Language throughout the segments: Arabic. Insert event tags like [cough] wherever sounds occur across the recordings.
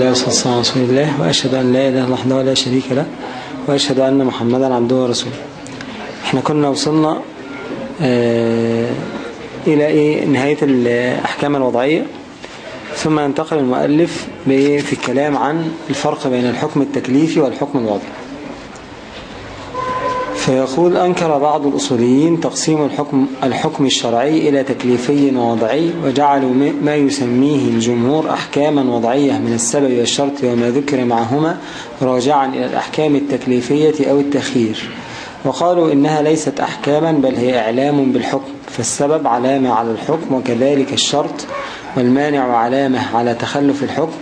الحمد لله والصلاة والسلام على رسول الله وأشهد أن لا إله إلا الله ولا شريك له وأشهد أن محمدا عبده ورسوله. إحنا كنا وصلنا آه إلى إيه؟ نهاية الأحكام الوضعية. ثم ينتقل المؤلف في الكلام عن الفرق بين الحكم التكليفي والحكم الوضعي. فيقول أنكر بعض الأصوليين تقسيم الحكم, الحكم الشرعي إلى تكليفي ووضعي وجعلوا ما يسميه الجمهور أحكاما وضعية من السبب والشرط وما ذكر معهما راجعا إلى الأحكام التكليفية أو التخيير وقالوا إنها ليست أحكاما بل هي إعلام بالحكم فالسبب علامة على الحكم وكذلك الشرط والمانع علامة على تخلف الحكم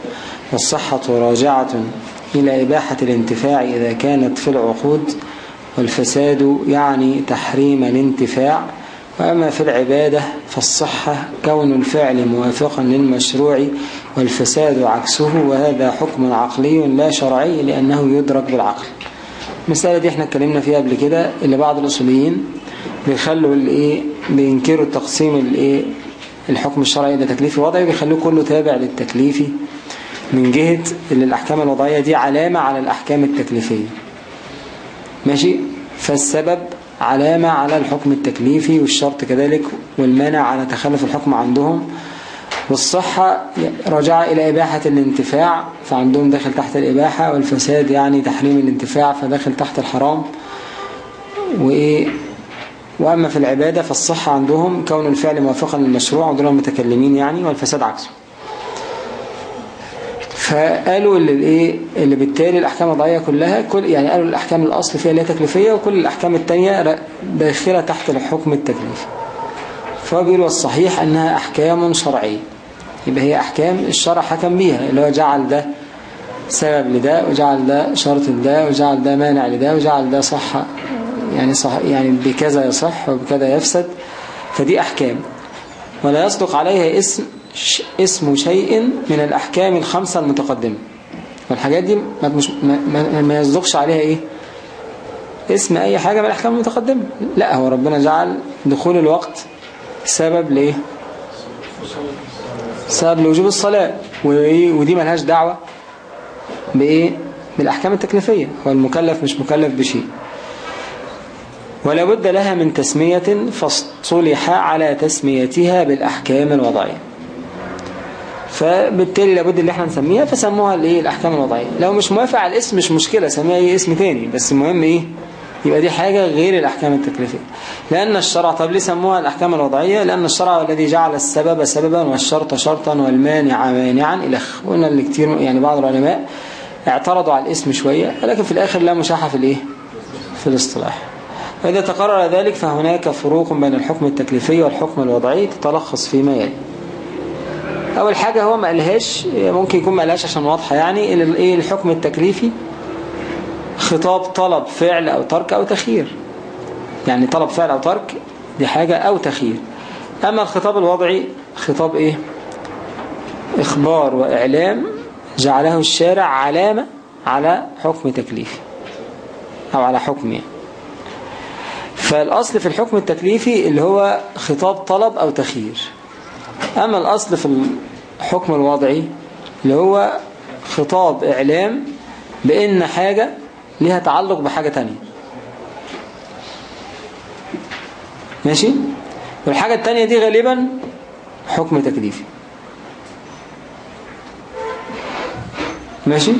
والصحة راجعة إلى إباحة الانتفاع إذا كانت في العقود والفساد يعني تحريم الانتفاع وأما في العبادة فالصحة كون الفعل موافقا للمشروع والفساد عكسه وهذا حكم عقلي لا شرعي لأنه يدرك بالعقل. المسألة دي إحنا اتكلمنا فيها قبل كده اللي بعض الأصوليين بيخلوا الإيه بينكروا التقسيم الإيه الحكم الشرعي ده تكليفي وضعي بيخلوه كله تابع للتكليفي من جهة اللي الأحكام الوضعية دي علامة على الأحكام التكليفية. ماشي؟ فالسبب علامة على الحكم التكليفي والشرط كذلك والمانع على تخلف الحكم عندهم. والصحة رجع إلى إباحة الانتفاع فعندهم داخل تحت الإباحة والفساد يعني تحريم الانتفاع فداخل تحت الحرام. وإيه؟ وأما في العبادة فالصحة عندهم كون الفعل موافقا للمشروع ودول المتكلمين يعني والفساد عكسه. فقالوا اللي الايه اللي بالتالي الأحكام الوضعيه كلها كل يعني قالوا الأحكام الأصل فيها هي تكليفية وكل الأحكام الثانية داخلة تحت الحكم التكليفي. فبيقولوا الصحيح أنها أحكام شرعية. يبقى هي أحكام الشرع حكم بيها اللي هو جعل ده سبب لده وجعل ده شرط لده وجعل ده مانع لده وجعل ده صح يعني صح يعني بكذا يصح وبكذا يفسد. فدي أحكام. ولا يصدق عليها اسم اسم شيء من الأحكام الخمسة المتقدمة. والحاجات دي ما, مش ما, ما يصدقش عليها إيه؟ اسم أي حاجة من الأحكام المتقدمة. لا هو ربنا جعل دخول الوقت سبب لإيه؟ سبب لوجوب الصلاة. ودي ملهاش دعوة بإيه؟ بالأحكام التكليفية. هو المكلف مش مكلف بشيء. ولا بد لها من تسمية فاصطلح على تسميتها بالأحكام الوضعية. فبالتالي لابد اللي إحنا نسميها فسموها الايه؟ الأحكام الوضعية. لو مش موافق على الاسم مش مشكلة سميها اي اسم تاني. بس المهم إيه؟ يبقى دي حاجة غير الأحكام التكليفية. لأن الشرع طب ليه سموها الأحكام الوضعية؟ لأن الشرع الذي جعل السبب سببا والشرط شرطا والمانع مانعا. إلى قلنا اللي كتير يعني بعض العلماء اعترضوا على الاسم شوية ولكن في الآخر لا مشاحة في الإيه؟ في الاصطلاح. وإذا تقرر ذلك فهناك فروق بين الحكم التكليفي والحكم الوضعي تتلخص فيما يلي. أول حاجة هو ما قالهاش ممكن يكون ما قالهاش عشان واضحة يعني إيه الحكم التكليفي؟ خطاب طلب فعل أو ترك أو تخيير يعني طلب فعل أو ترك دي حاجة أو تخيير أما الخطاب الوضعي خطاب إيه؟ إخبار وإعلام جعله الشارع علامة على حكم تكليفي أو على حكم يعني. فالأصل في الحكم التكليفي اللي هو خطاب طلب أو تخيير أما الأصل في الحكم الوضعي اللي هو خطاب إعلام بأن حاجة لها تعلق بحاجة تانية. ماشي؟ والحاجة التانية دي غالبا حكم تكليفي. ماشي؟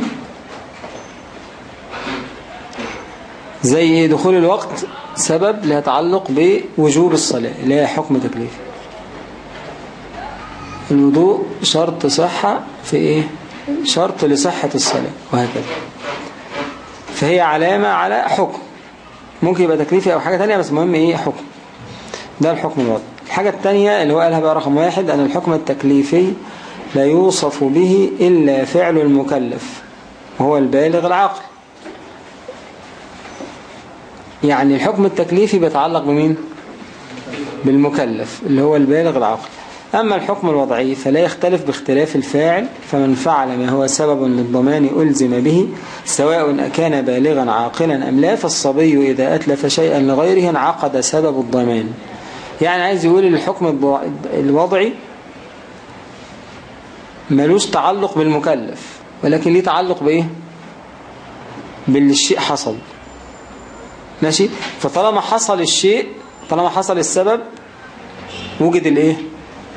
زي دخول الوقت سبب لها تعلق بوجوب الصلاة هي حكم تكليفي. الوضوء شرط صحة في إيه؟ شرط لصحة الصلاة وهكذا. فهي علامة على حكم. ممكن يبقى تكليفي أو حاجة تانية بس مهم إيه؟ حكم. ده الحكم الوضع الحاجة التانية اللي هو قالها بقى رقم واحد أن الحكم التكليفي لا يوصف به إلا فعل المكلف وهو البالغ العقل يعني الحكم التكليفي بيتعلق بمين؟ بالمكلف اللي هو البالغ العقل أما الحكم الوضعي فلا يختلف باختلاف الفاعل فمن فعل ما هو سبب للضمان ألزم به سواء كان بالغا عاقلا أم لا فالصبي إذا أتلف شيئا لغيره انعقد سبب الضمان. يعني عايز يقول الحكم الوضعي ملوش تعلق بالمكلف ولكن ليه تعلق بإيه؟ بالشيء حصل. ماشي؟ فطالما حصل الشيء طالما حصل السبب وجد الإيه؟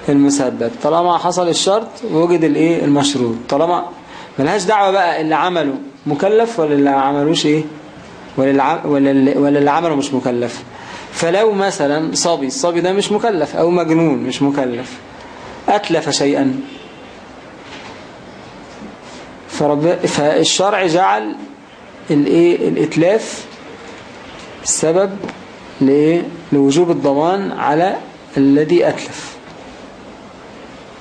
المسبب. طالما حصل الشرط وجد الايه؟ المشروط. طالما ملهاش دعوة بقى اللي عمله مكلف ولا اللي عملوش إيه؟ ولا اللي, ولا اللي عمله مش مكلف. فلو مثلا صبي الصبي ده مش مكلف أو مجنون مش مكلف. أتلف شيئا. فرب فالشرع جعل الايه؟ الإتلاف سبب لوجوب الضمان على الذي أتلف.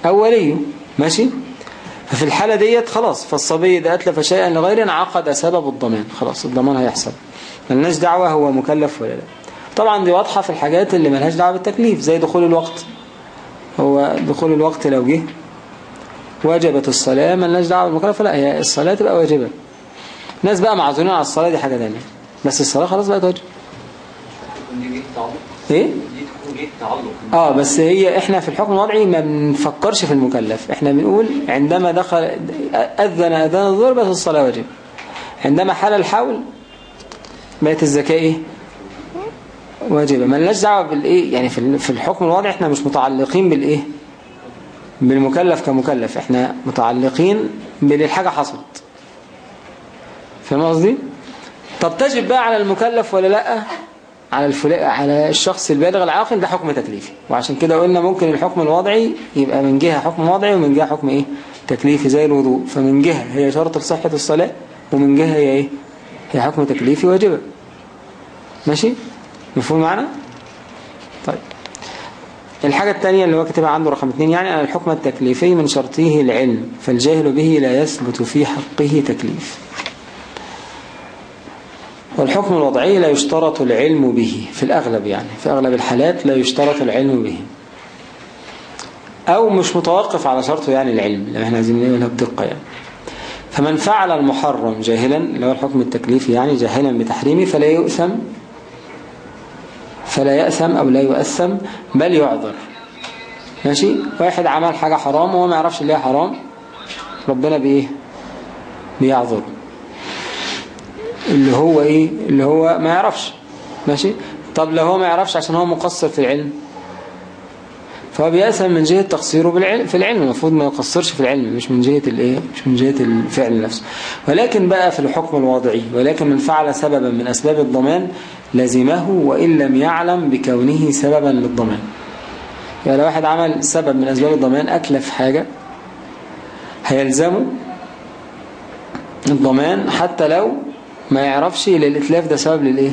أوليه ماشي؟ ففي الحالة ديت خلاص فالصبي إذا أتلف شيئا لغير عقد سبب الضمان. خلاص الضمان هيحصل. ملناش دعوة هو مكلف ولا لا. طبعا دي واضحة في الحاجات اللي ملهاش دعوة بالتكليف زي دخول الوقت. هو دخول الوقت لو جه وجبت الصلاة ملناش دعوة بالمكلف. لا هي الصلاة تبقى واجبة. الناس بقى معذورين على الصلاة دي حاجة تانية. بس الصلاة خلاص بقت واجبة. إيه؟ آه بس هي إحنا في الحكم الوضعي ما بنفكرش في المكلف. إحنا بنقول عندما دخل أذن أذان الظهر بس الصلاة واجب. عندما حال الحول بقت الزكاة إيه؟ واجبة. ما لناش دعوة بالإيه؟ يعني في الحكم الوضعي إحنا مش متعلقين بالإيه؟ بالمكلف كمكلف. إحنا متعلقين بالحاجة حصلت. فاهم قصدي؟ طب تجب بقى على المكلف ولا لأ؟ على الفلا... على الشخص البالغ العاقل ده حكم تكليفي. وعشان كده قلنا ممكن الحكم الوضعي يبقى من جهة حكم وضعي ومن جهة حكم إيه؟ تكليفي زي الوضوء. فمن جهة هي شرط لصحة الصلاة ومن جهة هي إيه؟ هي حكم تكليفي واجبة. ماشي؟ مفهوم معنا طيب. الحاجة الثانية اللي هو كتبها عنده رقم اثنين يعني أن الحكم التكليفي من شرطه العلم فالجاهل به لا يثبت في حقه تكليف. والحكم الوضعي لا يشترط العلم به في الأغلب يعني في أغلب الحالات لا يشترط العلم به. أو مش متوقف على شرطه يعني العلم لما إحنا عايزين نقولها بدقة يعني. فمن فعل المحرم جاهلا اللي هو الحكم التكليفي يعني جاهلا بتحريمه فلا يؤثم فلا يأثم أو لا يؤثم بل يعذر. ماشي؟ واحد عمل حاجة حرام وهو ما يعرفش اللي هي حرام ربنا بإيه؟ بيعذره. اللي هو إيه؟ اللي هو ما يعرفش. ماشي؟ طب لو هو ما يعرفش عشان هو مقصر في العلم. فهو بيأثم من جهة تقصيره بالعلم في العلم. المفروض ما يقصرش في العلم مش من جهة الإيه؟ مش من جهة الفعل نفسه. ولكن بقى في الحكم الوضعي ولكن من فعل سببا من أسباب الضمان لزمه وإن لم يعلم بكونه سببا للضمان. يعني لو واحد عمل سبب من أسباب الضمان أكلف حاجة هيلزمه الضمان حتى لو ما يعرفش للإتلاف ده سبب للإيه؟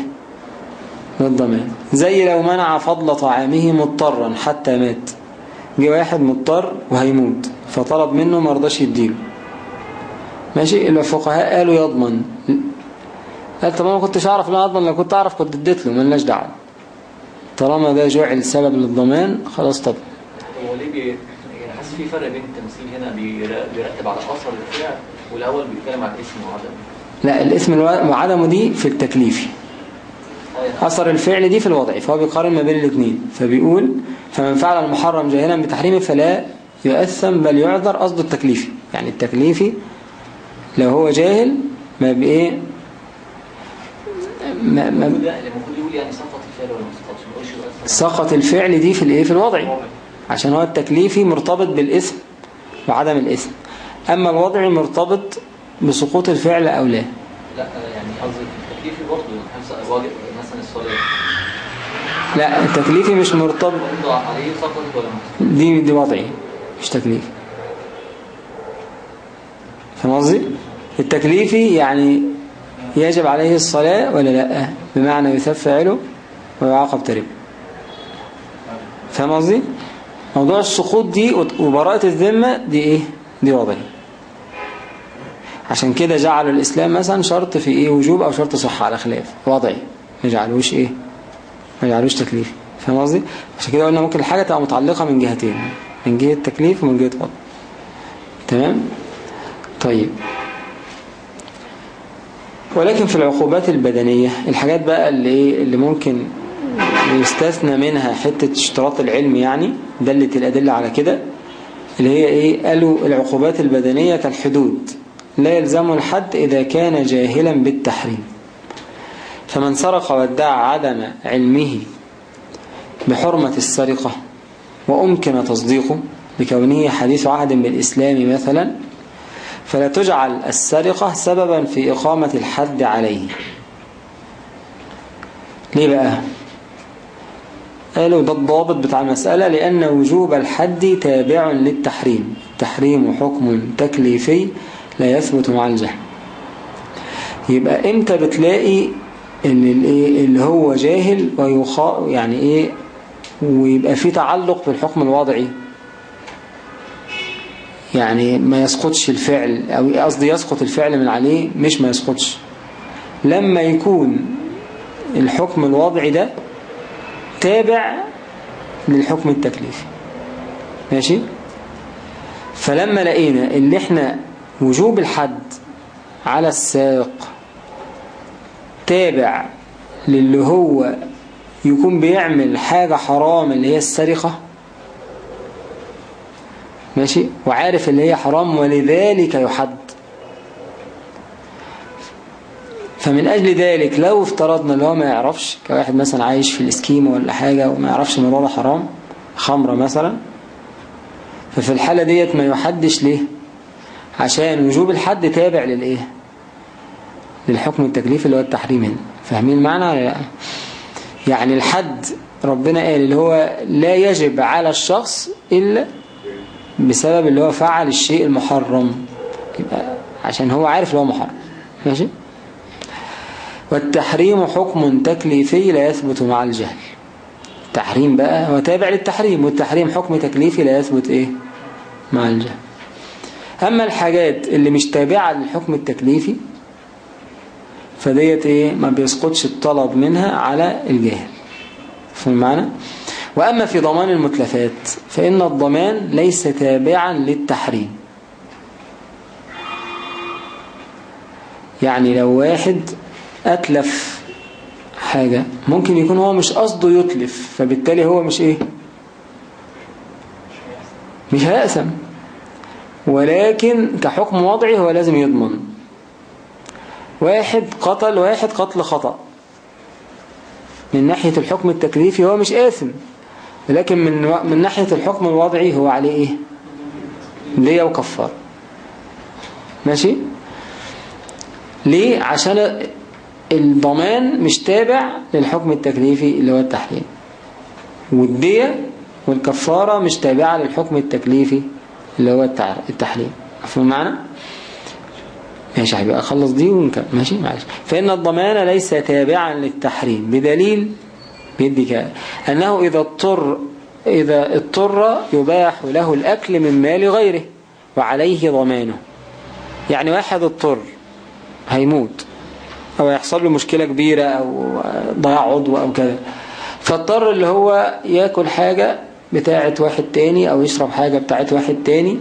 للضمان. زي لو منع فضل طعامه مضطرا حتى مات. جه واحد مضطر وهيموت فطلب منه ما رضاش يديله. ماشي؟ الفقهاء قالوا يضمن. قال طب ما كنتش أعرف لا أضمن لو كنت أعرف كنت اديت له ملناش دعوة. طالما ده جعل سبب للضمان خلاص طب. هو ليه بي... يعني حاسس في فرق بين التمثيل هنا بيرتب على أثر الفعل والأول بيتكلم عن اسم وعدم. لا الاسم وعدمه دي في التكليفي. أثر الفعل دي في الوضع فهو بيقارن ما بين الاثنين فبيقول فمن فعل المحرم جاهلا بتحريمه فلا يؤثم بل يعذر قصده التكليفي. يعني التكليفي لو هو جاهل ما بإيه ما ما يعني سقط الفعل دي في الإيه؟ في الوضع. عشان هو التكليفي مرتبط بالاسم وعدم الاسم. أما الوضع مرتبط بسقوط الفعل أو لا؟ لا يعني قصدي التكليفي برضه مثلا الصلاة. لا التكليفي مش مرتبط. دي دي وضعي مش تكليفي. فاهم قصدي؟ التكليفي يعني يجب عليه الصلاة ولا لا؟ بمعنى يثاب فاعله ويعاقب تربه فاهم قصدي؟ موضوع السقوط دي وبراءة الذمة دي إيه؟ دي وضعي. عشان كده جعلوا الإسلام مثلا شرط في إيه؟ وجوب أو شرط صحة على خلاف وضعي. ما جعلوش إيه؟ ما جعلوش تكليف. فاهم قصدي؟ عشان كده قلنا ممكن الحاجة تبقى متعلقة من جهتين من جهة تكليف ومن جهة وضع. تمام؟ طيب. ولكن في العقوبات البدنية الحاجات بقى اللي إيه؟ اللي ممكن يستثنى منها حتة اشتراط العلم يعني دلت الأدلة على كده اللي هي إيه؟ قالوا العقوبات البدنية كالحدود. لا يلزم الحد إذا كان جاهلا بالتحريم. فمن سرق وادعى عدم علمه بحرمة السرقة وأمكن تصديقه بكونه حديث عهد بالإسلام مثلا فلا تجعل السرقة سببا في إقامة الحد عليه. ليه بقى؟ قالوا ده الضابط بتاع المسألة لأن وجوب الحد تابع للتحريم. تحريم حكم تكليفي لا يثبت مع الجهل. يبقى إمتى بتلاقي إن اللي هو جاهل ويخا يعني إيه ويبقى في تعلق بالحكم الوضعي؟ يعني ما يسقطش الفعل أو قصدي يسقط الفعل من عليه مش ما يسقطش. لما يكون الحكم الوضعي ده تابع للحكم التكليفي. ماشي؟ فلما لقينا اللي إحنا وجوب الحد على الساق تابع للي هو يكون بيعمل حاجة حرام اللي هي السرقة ماشي؟ وعارف اللي هي حرام ولذلك يحد. فمن أجل ذلك لو افترضنا اللي هو ما يعرفش كواحد مثلا عايش في الإسكيمة ولا حاجة وما يعرفش الموضوع ده حرام خمرة مثلا ففي الحالة ديت ما يحدش ليه؟ عشان وجوب الحد تابع للإيه؟ للحكم التكليفي اللي هو التحريم هنا. فاهمين المعنى؟ ولا لا يعني الحد ربنا قال اللي هو لا يجب على الشخص إلا بسبب اللي هو فعل الشيء المحرم. يبقى عشان هو عارف اللي هو محرم. ماشي؟ والتحريم حكم تكليفي لا يثبت مع الجهل. التحريم بقى هو تابع للتحريم والتحريم حكم تكليفي لا يثبت إيه؟ مع الجهل. أما الحاجات اللي مش تابعة للحكم التكليفي فديت إيه؟ ما بيسقطش الطلب منها على الجاهل. فهم المعنى؟ وأما في ضمان المتلفات فإن الضمان ليس تابعا للتحريم. يعني لو واحد أتلف حاجة ممكن يكون هو مش قصده يتلف فبالتالي هو مش إيه؟ مش هيأسم ولكن كحكم وضعي هو لازم يضمن. واحد قتل واحد قتل خطأ. من ناحية الحكم التكليفي هو مش آثم. لكن من من ناحية الحكم الوضعي هو عليه إيه؟ ليه وكفار ماشي؟ ليه؟ عشان الضمان مش تابع للحكم التكليفي اللي هو التحليل. والدية والكفارة مش تابعة للحكم التكليفي اللي هو التحليل. مفهوم معنى ماشي يا حبيبي أخلص دي ونكمل ماشي؟ معلش. فإن الضمان ليس تابعا للتحريم بدليل بيدي أنه إذا اضطر إذا اضطر يباح له الأكل من مال غيره وعليه ضمانه. يعني واحد اضطر هيموت أو يحصل له مشكلة كبيرة أو ضياع عضو أو كذا. فاضطر اللي هو يأكل حاجة بتاعة واحد تاني أو يشرب حاجة بتاعة واحد تاني.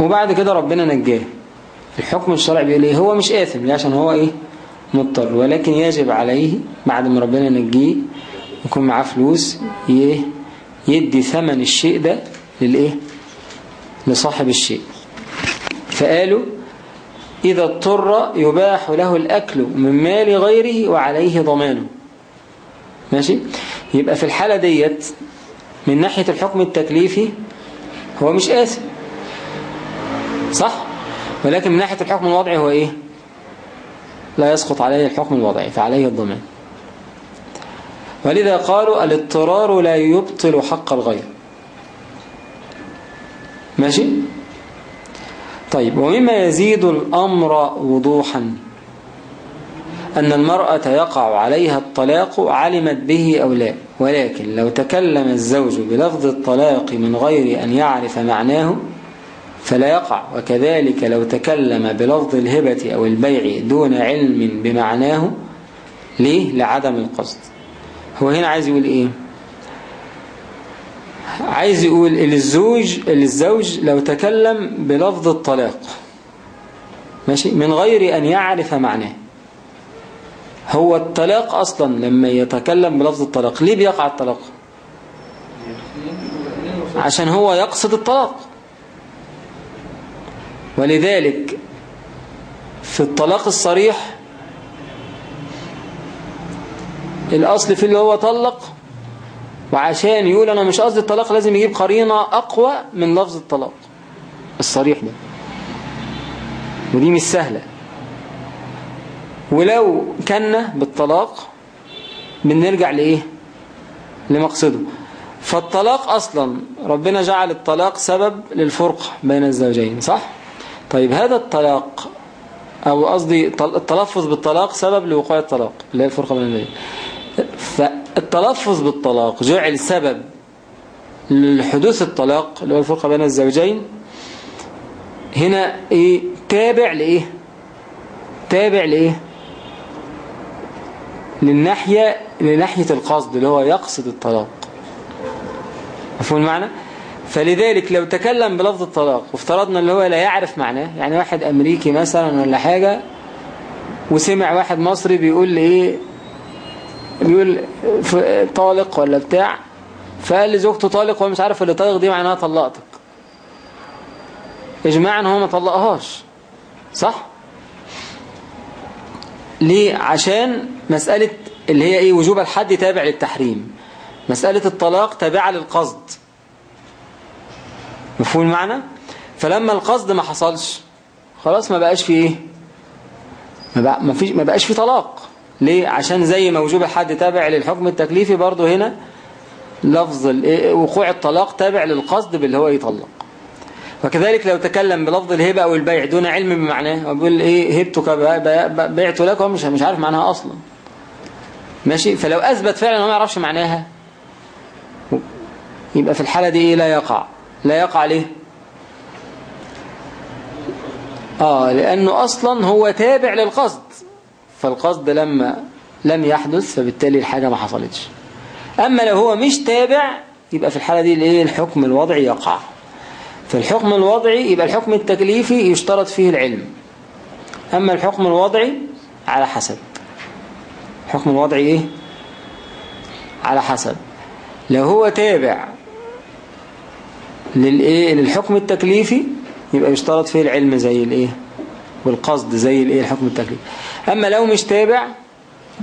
وبعد كده ربنا نجاه. الحكم الشرعي بيقول إيه؟ هو مش آثم ليه؟ عشان هو إيه؟ مضطر. ولكن يجب عليه بعد ما ربنا نجيه يكون معاه فلوس يدي ثمن الشيء ده للإيه؟ لصاحب الشيء. فقالوا إذا اضطر يباح له الأكل من مال غيره وعليه ضمانه. ماشي؟ يبقى في الحالة ديت من ناحية الحكم التكليفي هو مش آثم صح؟ ولكن من ناحية الحكم الوضعي هو إيه؟ لا يسقط عليه الحكم الوضعي فعليه الضمان. ولذا قالوا الاضطرار لا يبطل حق الغير. ماشي؟ طيب ومما يزيد الأمر وضوحا. أن المرأة يقع عليها الطلاق علمت به أو لا. ولكن لو تكلم الزوج بلفظ الطلاق من غير أن يعرف معناه فلا يقع. وكذلك لو تكلم بلفظ الهبة أو البيع دون علم بمعناه ليه؟ لعدم القصد. هو هنا عايز يقول إيه؟ عايز يقول للزوج للزوج لو تكلم بلفظ الطلاق ماشي من غير أن يعرف معناه. هو الطلاق أصلا لما يتكلم بلفظ الطلاق. ليه بيقع الطلاق؟ عشان هو يقصد الطلاق. ولذلك في الطلاق الصريح الأصل في اللي هو طلق وعشان يقول أنا مش قصدي الطلاق لازم يجيب قرينة أقوى من لفظ الطلاق. الصريح ده. ودي مش سهلة. ولو كنا بالطلاق بنرجع لإيه؟ لمقصده. فالطلاق أصلا ربنا جعل الطلاق سبب للفرقة بين الزوجين صح؟ طيب هذا الطلاق أو قصدي التلفظ بالطلاق سبب لوقوع الطلاق اللي هي الفرقة بين الزوجين. فالتلفظ بالطلاق جعل سبب لحدوث الطلاق اللي هو الفرقة بين الزوجين. هنا إيه؟ تابع لإيه؟ تابع لإيه؟ للناحية لناحية القصد اللي هو يقصد الطلاق. مفهوم المعنى؟ فلذلك لو تكلم بلفظ الطلاق وافترضنا اللي هو لا يعرف معناه يعني واحد أمريكي مثلا ولا حاجة وسمع واحد مصري بيقول لي إيه بيقول طالق ولا بتاع فقال لي زوجته طالق وهو مش عارف اللي طالق دي معناها طلقتك. اجماعا هو ما طلقهاش. صح؟ ليه؟ عشان مسألة اللي هي إيه؟ وجوب الحد تابع للتحريم. مسألة الطلاق تابعة للقصد. مفهوم المعنى؟ فلما القصد ما حصلش خلاص ما بقاش فيه إيه؟ ما, فيش ما بقاش فيه طلاق. ليه؟ عشان زي ما وجوب الحد تابع للحكم التكليفي برضه هنا لفظ وقوع الطلاق تابع للقصد باللي هو يطلق. وكذلك لو تكلم بلفظ الهبة أو البيع دون علم بمعناه وبيقول إيه هبتك بعت لك مش مش عارف معناها أصلا. ماشي؟ فلو أثبت فعلا هو ما يعرفش معناها. يبقى في الحالة دي إيه؟ لا يقع. لا يقع ليه؟ آه لأنه أصلا هو تابع للقصد. فالقصد لما لم يحدث فبالتالي الحاجة ما حصلتش. أما لو هو مش تابع يبقى في الحالة دي الحكم الوضعي يقع. في الحكم الوضعي يبقى الحكم التكليفي يشترط فيه العلم. أما الحكم الوضعي على حسب. الحكم الوضعي إيه؟ على حسب. لو هو تابع للإيه؟ للحكم التكليفي يبقى يشترط فيه العلم زي الإيه؟ والقصد زي الإيه؟ الحكم التكليفي. أما لو مش تابع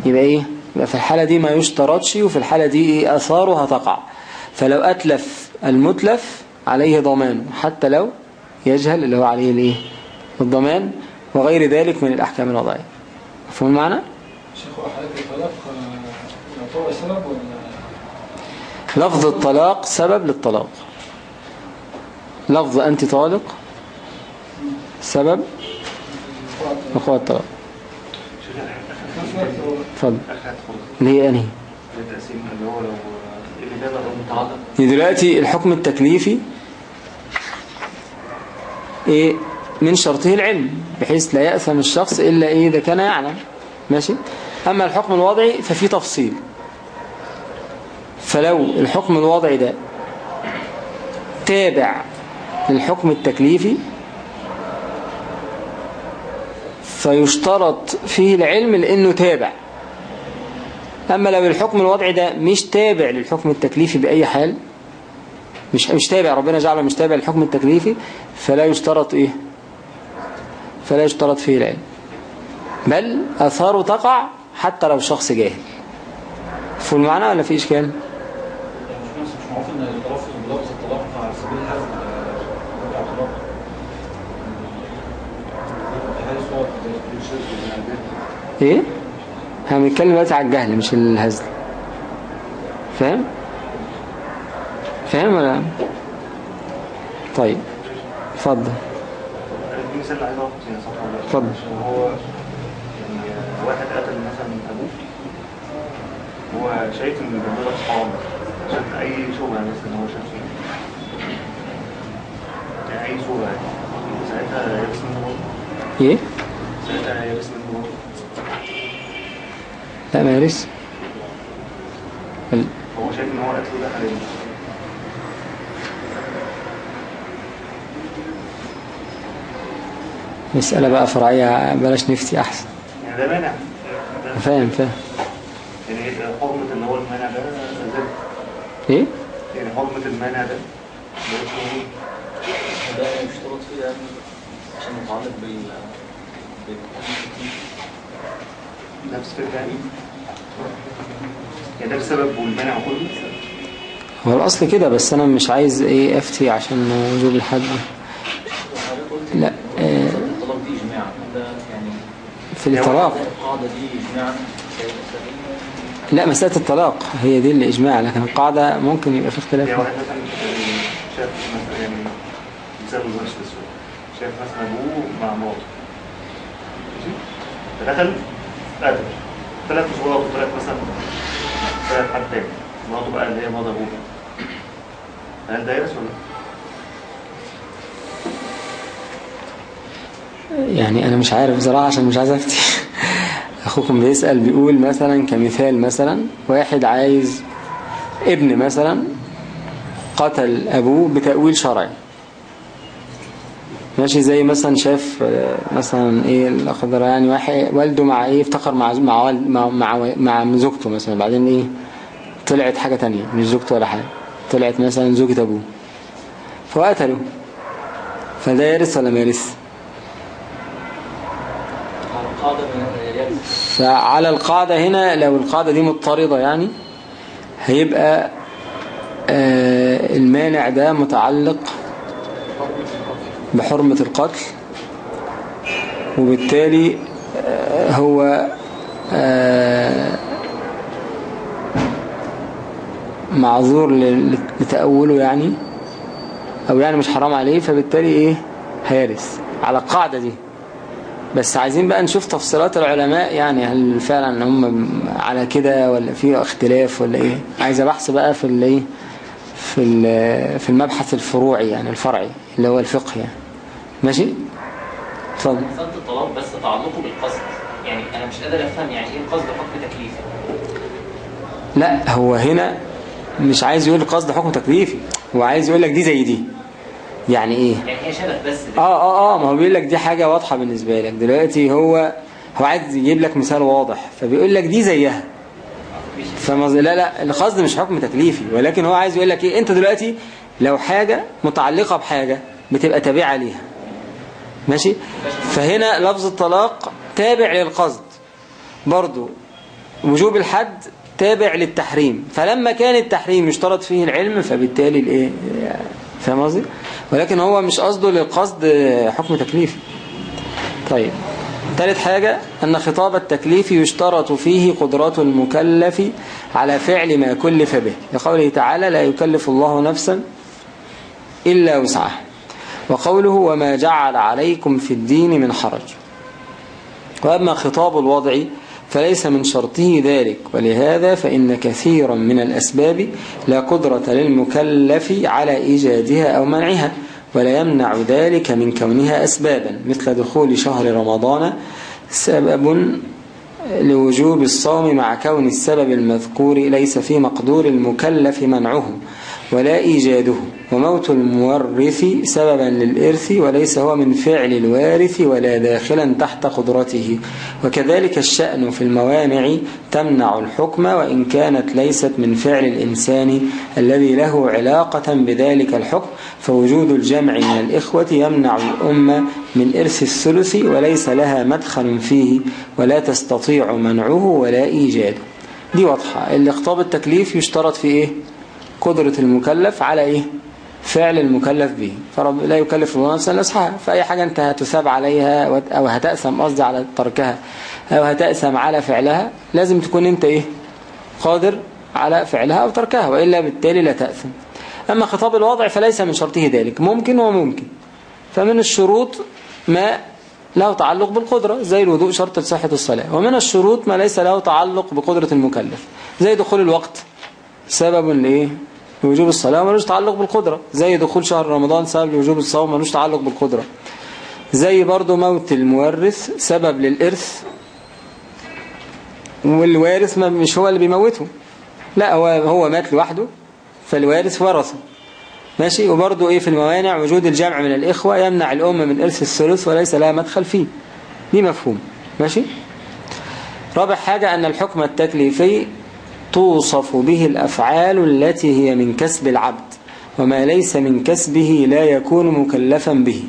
يبقى إيه؟ يبقى في الحالة دي ما يشترطش وفي الحالة دي إيه؟ أثارها تقع. فلو أتلف المتلف عليه ضمان حتى لو يجهل اللي هو عليه الايه الضمان وغير ذلك من الأحكام الوضعية مفهوم المعنى؟ شيخ الطلاق يعتبر سبب ولا لفظ الطلاق سبب للطلاق لفظ أنت طالق سبب وقوع الطلاق اتفضل اللي هي أنهي اللي هو لو دلوقتي الحكم التكليفي إيه من شرطه العلم بحيث لا يأثم الشخص إلا إيه إذا كان يعلم. ماشي؟ أما الحكم الوضعي ففي تفصيل. فلو الحكم الوضعي ده تابع للحكم التكليفي فيشترط فيه العلم لأنه تابع. أما لو الحكم الوضعي ده مش تابع للحكم التكليفي بأي حال مش مش تابع ربنا جعله مش تابع للحكم التكليفي فلا يشترط إيه؟ فلا يشترط فيه العلم. بل أثاره تقع حتى لو شخص جاهل. فهو المعنى ولا في إشكال؟ مش إحنا بنتكلم دلوقتي على الجهل مش الهزل. فاهم؟ فاهم ولا؟ طيب اتفضل. مثال عايز اتفضل. هو يعني واحد قتل مثلا أبوه هو شايف إن ده حرام عشان أي شبهه مثلا هو شايف فيه يعني أي صورة يعني. ساعتها يلبس منه إيه؟ ساعتها يلبس منه لا ما هو شايف إن هو قتله ده حلال. مسألة بقى فرعية بلاش نفتي أحسن. يعني ده مانع. ده- فاهم فاهم. يعني حرمة اللي هو المانع ده إيه؟ يعني حرمة المانع ده ده يشترط فيه عشان متعلق بال بالحكم يعني يعني ده السبب والمانع كله هو الأصل كده بس أنا مش عايز إيه أفتي عشان وجوب الحد. لا، آه. ده يعني في الطلاق لا مسألة الطلاق هي دي الإجماع لكن القاعدة ممكن يبقى في اختلاف. يعني مثلا شاف مثلا يعني مثال شاف مثلا أبوه مع مراته. ماشي؟ قتل ثلاث صورات وثلاث مثلا ثلاث تاني. مراته بقى اللي هي مرات ابوه هل ده يرث ولا؟ لا؟ يعني أنا مش عارف بصراحة عشان مش عايز أفتي. [laughs] أخوكم بيسأل بيقول مثلا كمثال مثلا واحد عايز ابن مثلا قتل أبوه بتأويل شرعي. ماشي زي مثلا شاف آه، مثلا إيه الاقدر يعني واحد والده مع إيه افتخر مع مع مع مع, مع زوجته مثلا بعدين إيه طلعت حاجة تانية مش زوجته ولا حاجة طلعت مثلا زوجة أبوه فقتله. فده يرث ولا ما يرث؟ فعلى القاعدة هنا لو القاعدة دي مضطردة يعني هيبقى آه المانع ده متعلق بحرمة القتل وبالتالي آه هو آه معذور لتأوله يعني أو يعني مش حرام عليه فبالتالي إيه؟ هيرث على القاعدة دي. بس عايزين بقى نشوف تفصيلات العلماء يعني هل فعلا هم على كده ولا في اختلاف ولا إيه؟ عايز بحث بقى في الايه في في المبحث الفروعي يعني الفرعي اللي هو الفقه يعني. ماشي؟ اتفضل. مسألة الطلاق بس تعلقه بالقصد. يعني أنا مش قادر أفهم يعني إيه قصد حكم تكليفي؟ لا هو هنا مش عايز يقول قصد حكم تكليفي هو عايز يقول لك دي زي دي. يعني إيه؟ يعني هي شبه بس آه آه آه ما هو بيقول لك دي حاجة واضحة بالنسبة لك. دلوقتي هو هو عايز يجيب لك مثال واضح فبيقول لك دي زيها. فما لا لا القصد مش حكم تكليفي ولكن هو عايز يقول لك إيه؟ أنت دلوقتي لو حاجة متعلقة بحاجة بتبقى تابعة ليها. ماشي؟ فهنا لفظ الطلاق تابع للقصد. برضو وجوب الحد تابع للتحريم. فلما كان التحريم يشترط فيه العلم فبالتالي الإيه؟ فاهم قصدي؟ ولكن هو مش قصده للقصد حكم تكليفي. طيب. ثالث حاجة أن خطاب التكليف يشترط فيه قدرات المكلف على فعل ما كلف به. لقوله تعالى لا يكلف الله نفسا إلا وسعها. وقوله وما جعل عليكم في الدين من حرج. وأما خطاب الوضع فليس من شرطه ذلك ولهذا فإن كثيرا من الأسباب لا قدرة للمكلف على إيجادها أو منعها ولا يمنع ذلك من كونها أسبابا مثل دخول شهر رمضان سبب لوجوب الصوم مع كون السبب المذكور ليس في مقدور المكلف منعه. ولا إيجاده. وموت المورث سببا للإرث وليس هو من فعل الوارث ولا داخلا تحت قدرته. وكذلك الشأن في الموانع تمنع الحكم وإن كانت ليست من فعل الإنسان الذي له علاقة بذلك الحكم. فوجود الجمع من الإخوة يمنع الأمة من إرث الثلث وليس لها مدخل فيه ولا تستطيع منعه ولا إيجاده. دي واضحة. اللي خطاب التكليف يشترط في إيه؟ قدرة المكلف على إيه؟ فعل المكلف به. فرب لا يكلف الله نفسا وسعها فأي حاجة أنت هتثاب عليها أو هتأثم قصدي على تركها أو هتأثم على فعلها لازم تكون أنت إيه؟ قادر على فعلها أو تركها وإلا بالتالي لا تأثم. أما خطاب الوضع فليس من شرطه ذلك. ممكن وممكن. فمن الشروط ما له تعلق بالقدرة زي الوضوء شرط لصحة الصلاة. ومن الشروط ما ليس له تعلق بقدرة المكلف. زي دخول الوقت. سبب لإيه؟ لوجوب الصلاة ملوش تعلق بالقدرة. زي دخول شهر رمضان سبب لوجوب الصوم ملوش تعلق بالقدرة. زي برضو موت المورث سبب للإرث. والوارث مش هو اللي بيموته. لا هو هو مات لوحده فالوارث ورثه. ماشي؟ وبرضو إيه في الموانع؟ وجود الجمع من الإخوة يمنع الأم من إرث الثلث وليس لها مدخل فيه. دي مفهوم. ماشي؟ رابع حاجة أن الحكم التكليفي توصف به الأفعال التي هي من كسب العبد وما ليس من كسبه لا يكون مكلفا به.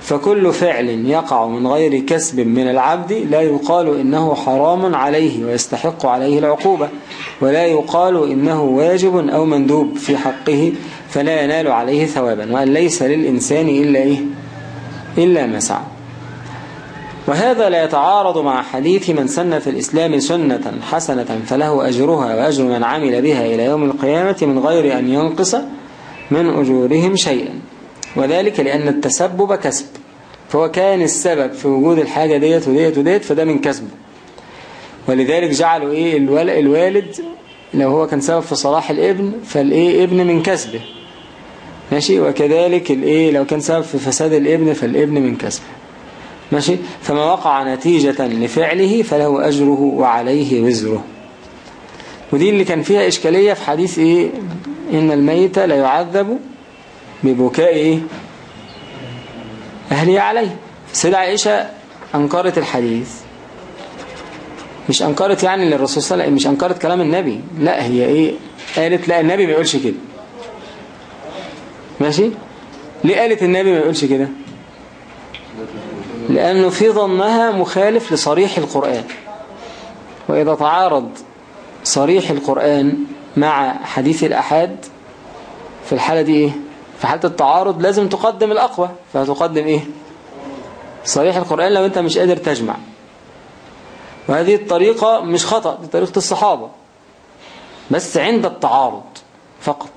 فكل فعل يقع من غير كسب من العبد لا يقال إنه حرام عليه ويستحق عليه العقوبة ولا يقال إنه واجب أو مندوب في حقه فلا ينال عليه ثوابا. وأن ليس للإنسان إلا إيه؟ إلا ما سعى. وهذا لا يتعارض مع حديث من سن في الإسلام سنة حسنة فله أجرها وأجر من عمل بها إلى يوم القيامة من غير أن ينقص من أجورهم شيئا. وذلك لأن التسبب كسب. فهو كان السبب في وجود الحاجة ديت وديت وديت فده من كسبه. ولذلك جعلوا إيه الوالد لو هو كان سبب في صلاح الابن فالإيه ابن من كسبه. ماشي؟ وكذلك الإيه لو كان سبب في فساد الابن فالابن من كسبه. ماشي؟ فما وقع نتيجة لفعله فله أجره وعليه وزره. ودي اللي كان فيها إشكالية في حديث إيه؟ إن الميت لا يعذب ببكاء إيه أهلي عليه. السيدة عائشة أنكرت الحديث. مش أنكرت يعني للرسول صلى الله عليه وسلم مش أنكرت كلام النبي. لا هي إيه؟ قالت لا النبي ما يقولش كده. ماشي؟ ليه قالت النبي ما يقولش كده؟ لأنه في ظنها مخالف لصريح القرآن. وإذا تعارض صريح القرآن مع حديث الأحاد في الحالة دي إيه؟ في حالة التعارض لازم تقدم الأقوى. فهتقدم إيه؟ صريح القرآن لو أنت مش قادر تجمع. وهذه الطريقة مش خطأ دي طريقة الصحابة. بس عند التعارض فقط.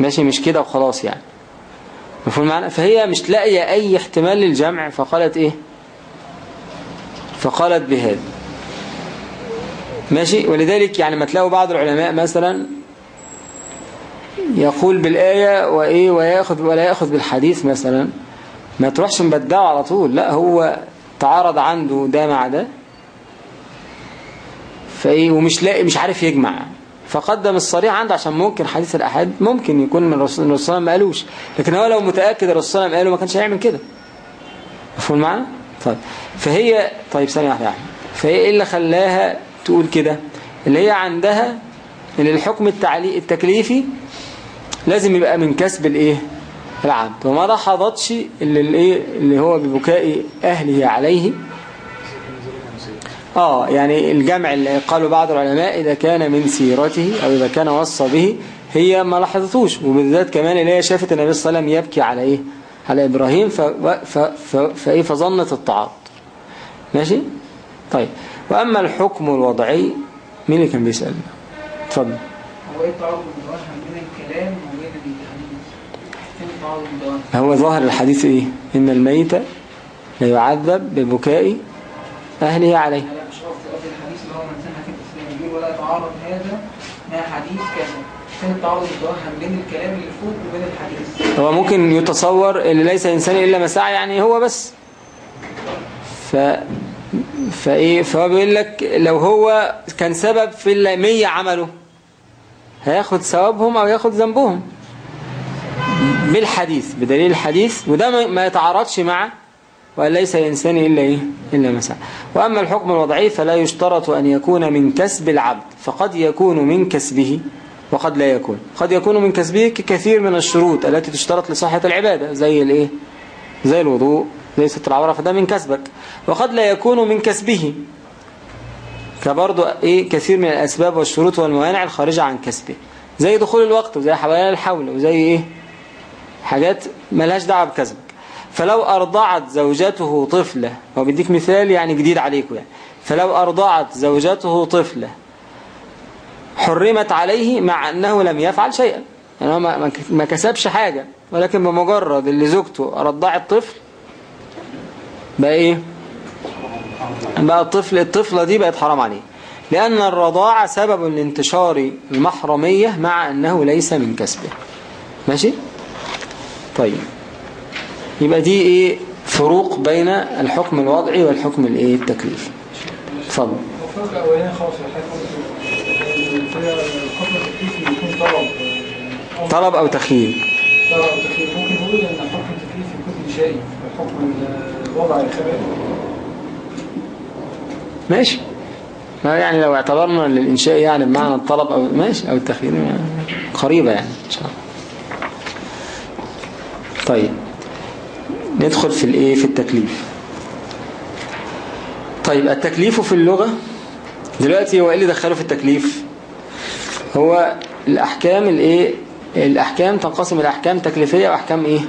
ماشي؟ مش كده وخلاص يعني. مفهوم معنى فهي مش لاقية أي احتمال للجمع فقالت إيه؟ فقالت بهذا. ماشي؟ ولذلك يعني ما تلاقوا بعض العلماء مثلا يقول بالآية وإيه ويأخذ ولا يأخذ بالحديث مثلا ما تروحش مبدعه على طول. لا هو تعارض عنده ده مع ده. فإيه؟ ومش لاقي مش عارف يجمع. فقدم الصريح عنده عشان ممكن حديث الأحد ممكن يكون من الرسول صلى الله عليه وسلم ما قالوش. لكن هو لو متأكد الرسول صلى الله عليه وسلم قاله ما كانش هيعمل كده. مفهوم معنا طيب. فهي طيب ثانية واحدة يا فهي إيه اللي خلاها تقول كده؟ اللي هي عندها إن الحكم التعليق التكليفي لازم يبقى من كسب الإيه؟ العبد وما لاحظتش اللي الإيه؟ اللي هو ببكاء أهله عليه آه يعني الجمع اللي قالوا بعض العلماء إذا كان من سيرته أو إذا كان وصى به هي ما لاحظتوش. وبالذات كمان اللي هي شافت النبي صلى الله عليه وسلم يبكي على إيه؟ على إبراهيم ف... ف... ف... فايه فظنت التعارض ماشي؟ طيب. وأما الحكم الوضعي مين اللي كان بيسأل اتفضل. هو إيه التعارض المتوهم بين الكلام وبين الحديث؟ المتوهم؟ هو ظاهر الحديث إيه؟ إن الميت لا يعذب ببكاء أهله عليه أنا مش قصدي قصدي الحديث اللي هو من سنة في الاسلام يتعارض هذا مع حديث كذا التعارض بين الكلام اللي فوق وبين الحديث؟ هو ممكن يتصور إن ليس إنسان إلا ما سعى يعني هو بس. ف فإيه فهو بيقول لك لو هو كان سبب في المية عمله هياخد ثوابهم أو ياخد ذنبهم. بالحديث بدليل الحديث وده ما- ما يتعارضش مع وأن ليس الإنسان إلا إيه؟ إلا مساء وأما الحكم الوضعي فلا يشترط أن يكون من كسب العبد فقد يكون من كسبه وقد لا يكون. قد يكون من كسبه ككثير من الشروط التي تشترط لصحة العبادة زي الإيه؟ زي الوضوء زي ستر العورة فده من كسبك. وقد لا يكون من كسبه. كبرضو إيه؟ كثير من الأسباب والشروط والموانع الخارجة عن كسبه. زي دخول الوقت وزي حوالين الحول وزي إيه؟ حاجات ملهاش دعوة بكسبك فلو أرضعت زوجته طفلة هو بيديك مثال يعني جديد عليكم يعني. فلو أرضعت زوجته طفلة حرمت عليه مع أنه لم يفعل شيئا. يعني هو ما- كسبش حاجة ولكن بمجرد اللي زوجته رضعت طفل بقى إيه؟ بقى الطفل الطفلة دي بقت حرام عليه. لأن الرضاعة سبب لانتشار المحرمية مع أنه ليس من كسبه. ماشي؟ طيب. يبقى دي إيه؟ فروق بين الحكم الوضعي والحكم الإيه؟ التكليفي. اتفضل. الفرق الاولاني في الحكم التكليفي بيكون طلب طلب أو تخييل؟ طلب أو تكليف ممكن نقول ان الحكم التكليفي يكون انشائي ماشي. ما يعني لو اعتبرنا للإنشاء يعني بمعنى الطلب أو ماشي أو التخيير يعني قريبة يعني إن شاء الله. طيب. ندخل في الايه في التكليف. طيب التكليف في اللغة دلوقتي هو إيه اللي دخله في التكليف؟ هو الأحكام الإيه؟ الأحكام تنقسم إلى أحكام تكليفية وأحكام إيه؟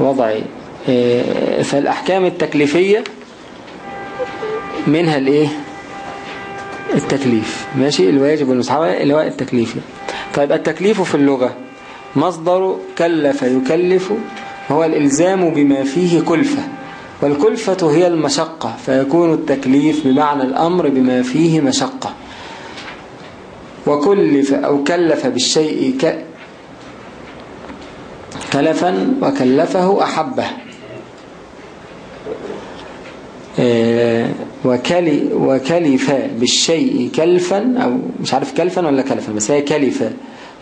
وضعية. إيه فالأحكام التكليفية منها الإيه؟ التكليف. ماشي؟ الواجب والمستحب اللي هو التكليف. طيب التكليف في اللغة مصدر كلف يكلف هو الإلزام بما فيه كلفة والكلفة هي المشقة فيكون التكليف بمعنى الأمر بما فيه مشقة. وكلف أو كلف بالشيء ك... كلفا وكلفه أحبه. آه، وكلي وكلف بالشيء كلفا أو مش عارف كلفا ولا كلفا بس هي كلف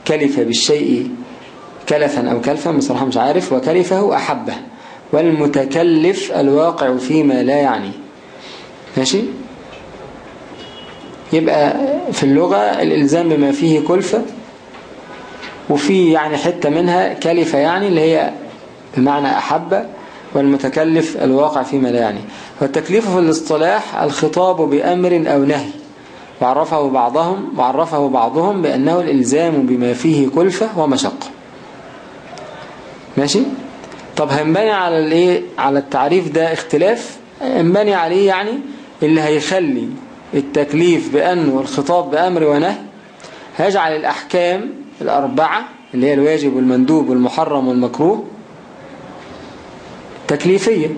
كلف بالشيء كلفا أو كلفا بصراحة مش عارف. وكلفه أحبه. والمتكلف الواقع فيما لا يعني. ماشي؟ يبقى في اللغة الإلزام بما فيه كلفة وفي يعني حتة منها كلفة يعني اللي هي بمعنى أحب والمتكلف الواقع فيما لا يعني. والتكليف في الاصطلاح الخطاب بأمر أو نهي. وعرفه بعضهم وعرفه بعضهم بأنه الإلزام بما فيه كلفة ومشقة. ماشي؟ طب هنبني على الايه؟ على التعريف ده اختلاف؟ هنبني عليه يعني اللي هيخلي التكليف بأنه الخطاب بأمر ونهي. هيجعل الأحكام الأربعة اللي هي الواجب والمندوب والمحرم والمكروه تكليفية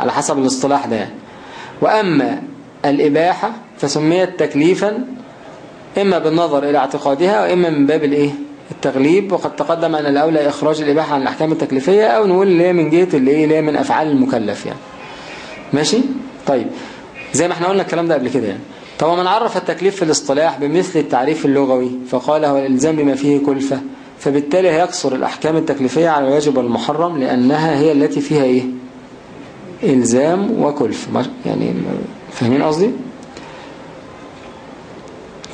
على حسب الاصطلاح ده وأما الإباحة فسميت تكليفا إما بالنظر إلى اعتقادها وإما من باب الإيه؟ التغليب وقد تقدم أن الأولى إخراج الإباحة عن الأحكام التكليفية أو نقول اللي هي من جهة اللي هي, اللي هي من أفعال المكلف يعني. ماشي؟ طيب. زي ما إحنا قلنا الكلام ده قبل كده يعني. طب من عرف التكليف في الاصطلاح بمثل التعريف اللغوي فقال هو الإلزام بما فيه كلفة فبالتالي هيقصر الأحكام التكليفية على الواجب والمحرم لأنها هي التي فيها إيه؟ إلزام وكلف يعني فاهمين قصدي؟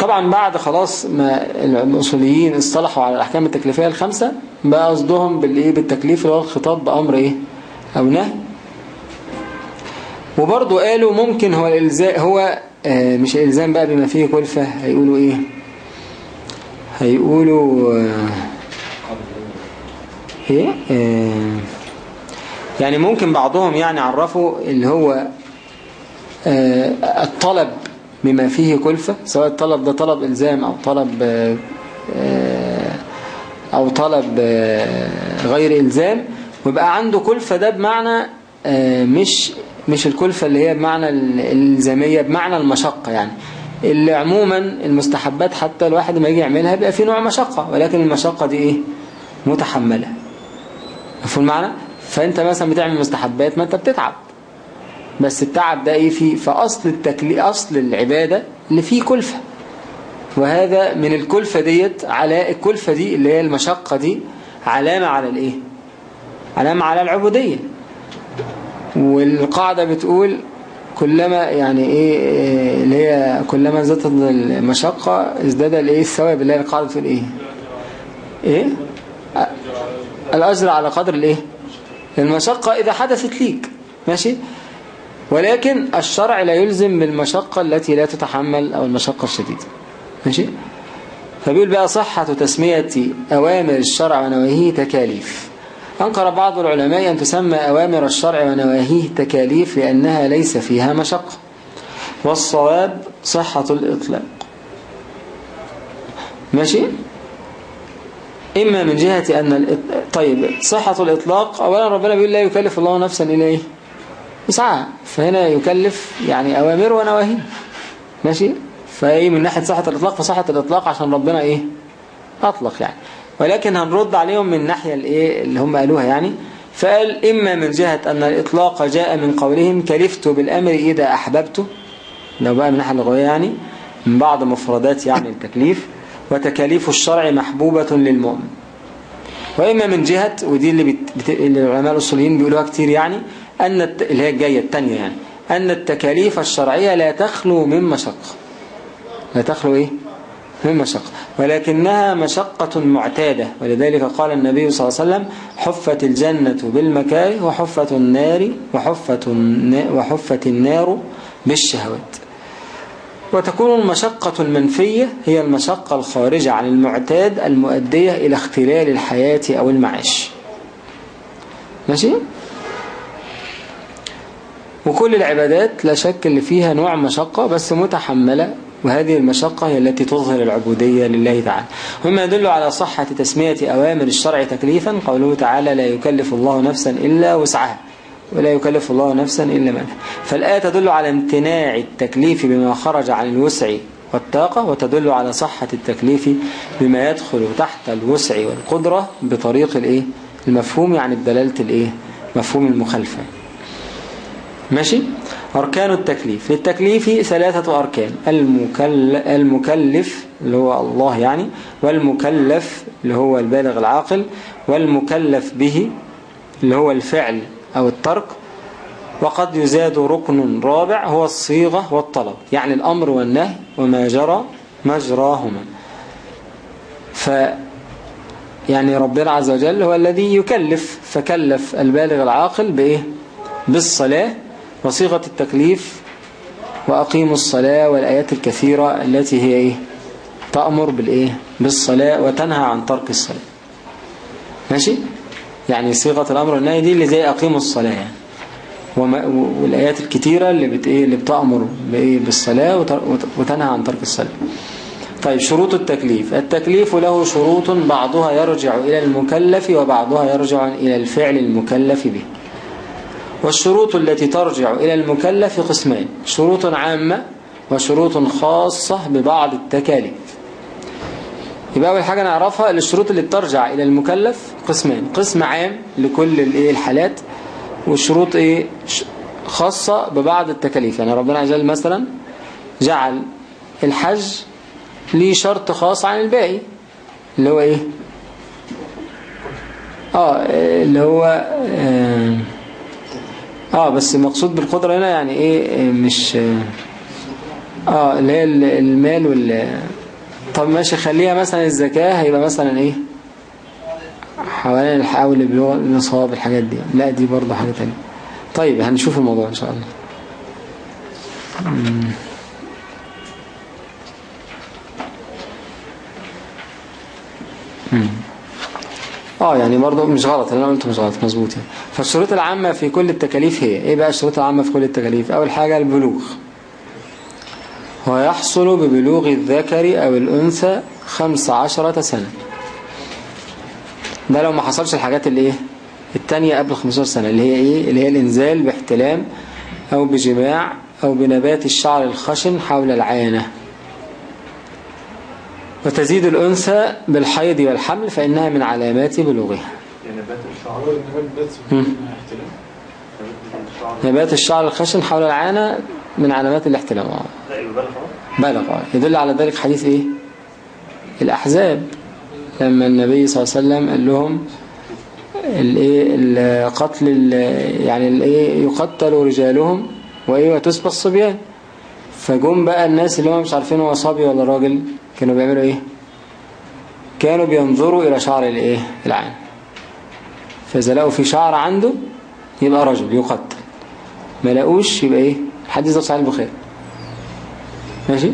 طبعا بعد خلاص ما الأصوليين اصطلحوا على الأحكام التكليفية الخمسة بقى قصدهم بالإيه؟ بالتكليف اللي هو الخطاب بأمر إيه؟ أو نهي. وبرضه قالوا ممكن هو الإلزام هو آه مش الإلزام بقى بما فيه كلفة هيقولوا إيه؟ هيقولوا آه إيه؟ آه يعني ممكن بعضهم يعني عرفوا اللي هو آه الطلب بما فيه كلفة سواء الطلب ده طلب إلزام أو طلب آه أو طلب آه غير إلزام ويبقى عنده كلفة ده بمعنى آه مش مش الكلفة اللي هي بمعنى الإلزامية بمعنى المشقة يعني. اللي عموما المستحبات حتى الواحد ما يجي يعملها بيبقى فيه نوع مشقة ولكن المشقة دي إيه؟ متحملة. مفهوم المعنى؟ فأنت مثلا بتعمل مستحبات ما أنت بتتعب. بس التعب ده إيه فيه؟ فأصل التكلي أصل العبادة اللي فيه كلفة. وهذا من الكلفة ديت على الكلفة دي اللي هي المشقة دي علامة على الإيه؟ علامة على العبودية. والقاعدة بتقول كلما يعني إيه اللي هي كلما زادت المشقة ازداد الإيه؟ الثواب. اللي هي القاعدة بتقول إيه؟ إيه؟ الأجر على قدر الإيه؟ المشقة إذا حدثت ليك. ماشي؟ ولكن الشرع لا يلزم بالمشقة التي لا تتحمل أو المشقة الشديدة. ماشي؟ فبيقول بقى صحة تسمية أوامر الشرع ونواهيه تكاليف. أنكر بعض العلماء أن تسمى أوامر الشرع ونواهيه تكاليف لأنها ليس فيها مشقة. والصواب صحة الإطلاق. ماشي؟ إما من جهة أن الإط... طيب صحة الإطلاق أولا ربنا بيقول لا يكلف الله نفسا إلا يسعى فهنا يكلف يعني أوامر ونواهي. ماشي؟ فإيه من ناحية صحة الإطلاق فصحة الإطلاق عشان ربنا إيه؟ أطلق يعني. ولكن هنرد عليهم من الناحية الإيه؟ اللي هم قالوها يعني. فقال إما من جهة أن الإطلاق جاء من قولهم كلفت بالأمر إذا أحببته لو بقى من الناحية اللغوية يعني. من بعض مفردات يعني التكليف. وتكاليف الشرع محبوبة للمؤمن. وإما من جهة ودي اللي. بت... اللي العلماء الأصوليين بيقولوها كتير يعني. أن الت... اللي هي الجاية التانية يعني أن التكاليف الشرعية لا تخلو من مشقة. لا تخلو إيه؟ من مشقة. ولكنها مشقة معتادة. ولذلك قال النبي صلى الله عليه وسلم حفت الجنة بالمكاره وحفت النار وحفت, وحفت النار بالشهوات. وتكون المشقة المنفية هي المشقة الخارجة عن المعتاد المؤدية إلى اختلال الحياة أو المعاش. ماشي؟ وكل العبادات لا شك اللي فيها نوع مشقة بس متحملة وهذه المشقة هي التي تظهر العبودية لله تعالى ومما يدل على صحة تسمية أوامر الشرع تكليفا قوله تعالى لا يكلف الله نفسا إلا وسعها ولا يكلف الله نفسا إلا ما فالآية تدل على امتناع التكليف بما خرج عن الوسع والطاقة وتدل على صحة التكليف بما يدخل تحت الوسع والقدرة بطريق الإيه؟ المفهوم يعني بدلالة الإيه؟ مفهوم المخالفة ماشي؟ أركان التكليف. للتكليف ثلاثة أركان. المكل... المكلف اللي هو الله يعني والمكلف اللي هو البالغ العاقل والمكلف به اللي هو الفعل أو الترك. وقد يزاد ركن رابع هو الصيغة والطلب يعني الأمر والنهي وما جرى مجراهما. ف يعني ربنا عز وجل هو الذي يكلف فكلف البالغ العاقل بإيه؟ بالصلاة وصيغة التكليف وأقيموا الصلاة والآيات الكثيرة التي هي إيه؟ تأمر بالإيه؟ بالصلاة وتنهى عن ترك الصلاة. ماشي؟ يعني صيغة الأمر والنهي دي اللي زي أقيموا الصلاة يعني. وما والآيات الكتيرة اللي بت إيه؟ اللي بتأمر بإيه؟ بالصلاة وت- وت- وتنهى عن ترك الصلاة. طيب شروط التكليف. التكليف له شروط بعضها يرجع إلى المكلف وبعضها يرجع إلى الفعل المكلف به. والشروط التي ترجع إلى المكلف قسمان شروط عامة وشروط خاصة ببعض التكاليف. يبقى أول حاجة نعرفها الشروط اللي بترجع إلى المكلف قسمان قسم عام لكل الإيه الحالات والشروط إيه خاصة ببعض التكاليف. يعني ربنا عز وجل مثلا جعل الحج ليه شرط خاص عن الباقي اللي هو إيه؟ آه اللي هو آه آه بس المقصود بالقدرة هنا يعني إيه آه، مش آه اللي هي ال- المال وال طب ماشي خليها مثلا الزكاة هيبقى مثلا إيه؟ حوالين الحاول بلغة النصاب الحاجات دي. لا دي برضه حاجة تانية. طيب هنشوف الموضوع إن شاء الله. مم. آه يعني برضه مش غلط اللي أنا قلته مش غلط مظبوط يعني. فالشروط العامة في كل التكاليف هي إيه بقى الشروط العامة في كل التكاليف؟ أول حاجة البلوغ. ويحصل ببلوغ الذكر أو الأنثى خمس عشرة سنة. ده لو ما حصلش الحاجات اللي إيه؟ التانية قبل 15 سنة اللي هي إيه؟ اللي هي الإنزال باحتلام أو بجماع أو بنبات الشعر الخشن حول العانة وتزيد الأنثى بالحيض والحمل فإنها من علامات بلوغها. يعني نبات الشعر الخشن حول العانة من علامات الاحتلام بلغ. يدل على ذلك حديث إيه؟ الأحزاب. لما النبي صلى الله عليه وسلم قال لهم الإيه؟ القتل ال- يعني الإيه؟ يقتل رجالهم وإيه؟ وتسبى الصبيان. فجم بقى الناس اللي هم مش عارفين هو صبي ولا راجل. كانوا بيعملوا إيه؟ كانوا بينظروا إلى شعر الإيه؟ العين. فاذا لقوا في شعر عنده يبقى رجل يقتل. ما لقوش يبقى إيه؟ الحديث ده صحيح البخاري. ماشي؟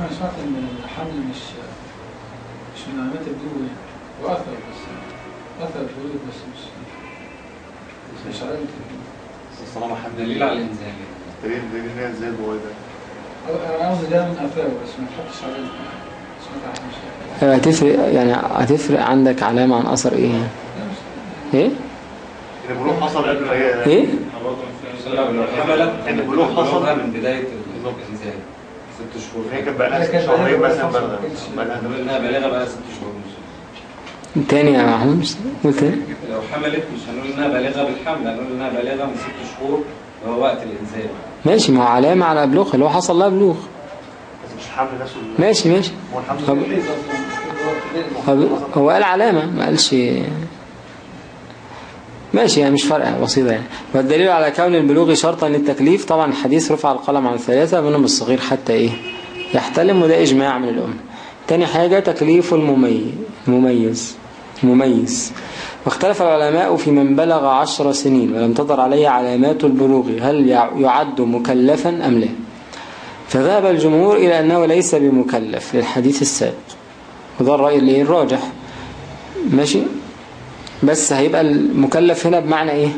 أنا سمعت إن الحمل مش مش من علامات يعني وأثر بس أثر البلوغ بس مش مش علامة البلوغ بس طالما حمل دليل على الإنزال. دليل دليل البوي ده. ده من بس ما تحطش عارف. هتفرق يعني هتفرق عندك علامة عن أثر إيه يعني؟ إيه؟ البلوغ حصل قبل إيه؟ يعني البلوغ حصل من بداية الانزال ست شهور هي كانت بقى شهرين بالغة مثلا بقى بالغة خمسة. بقى ست شهور تاني يا محمود قول تاني لو حملت مش هنقول إنها بالغة بالحمل هنقول إنها بالغة من ست شهور وهو وقت الإنزال. ماشي ما هو علامة على بلوغ اللي هو حصل لها بلوغ. بس مش الحمل نفسه اللي- ماشي ماشي. هو الحمل طب- ليه أصلاً؟ هو. هو هو قال علامة ما قالش. ماشي يعني مش فارقة بسيطة يعني. والدليل على كون البلوغ شرطا للتكليف طبعا الحديث رفع القلم عن ثلاثة منهم الصغير حتى إيه. يحتلم وده إجماع من الأمة. تاني حاجة تكليف المميز. مميز مميز واختلف العلماء في من بلغ عشر سنين ولم تظهر عليه علامات البلوغ هل يعد مكلفا أم لا؟ فذهب الجمهور إلى أنه ليس بمكلف للحديث السابق وده الرأي اللي الراجح. ماشي؟ بس هيبقى المكلف هنا بمعنى إيه؟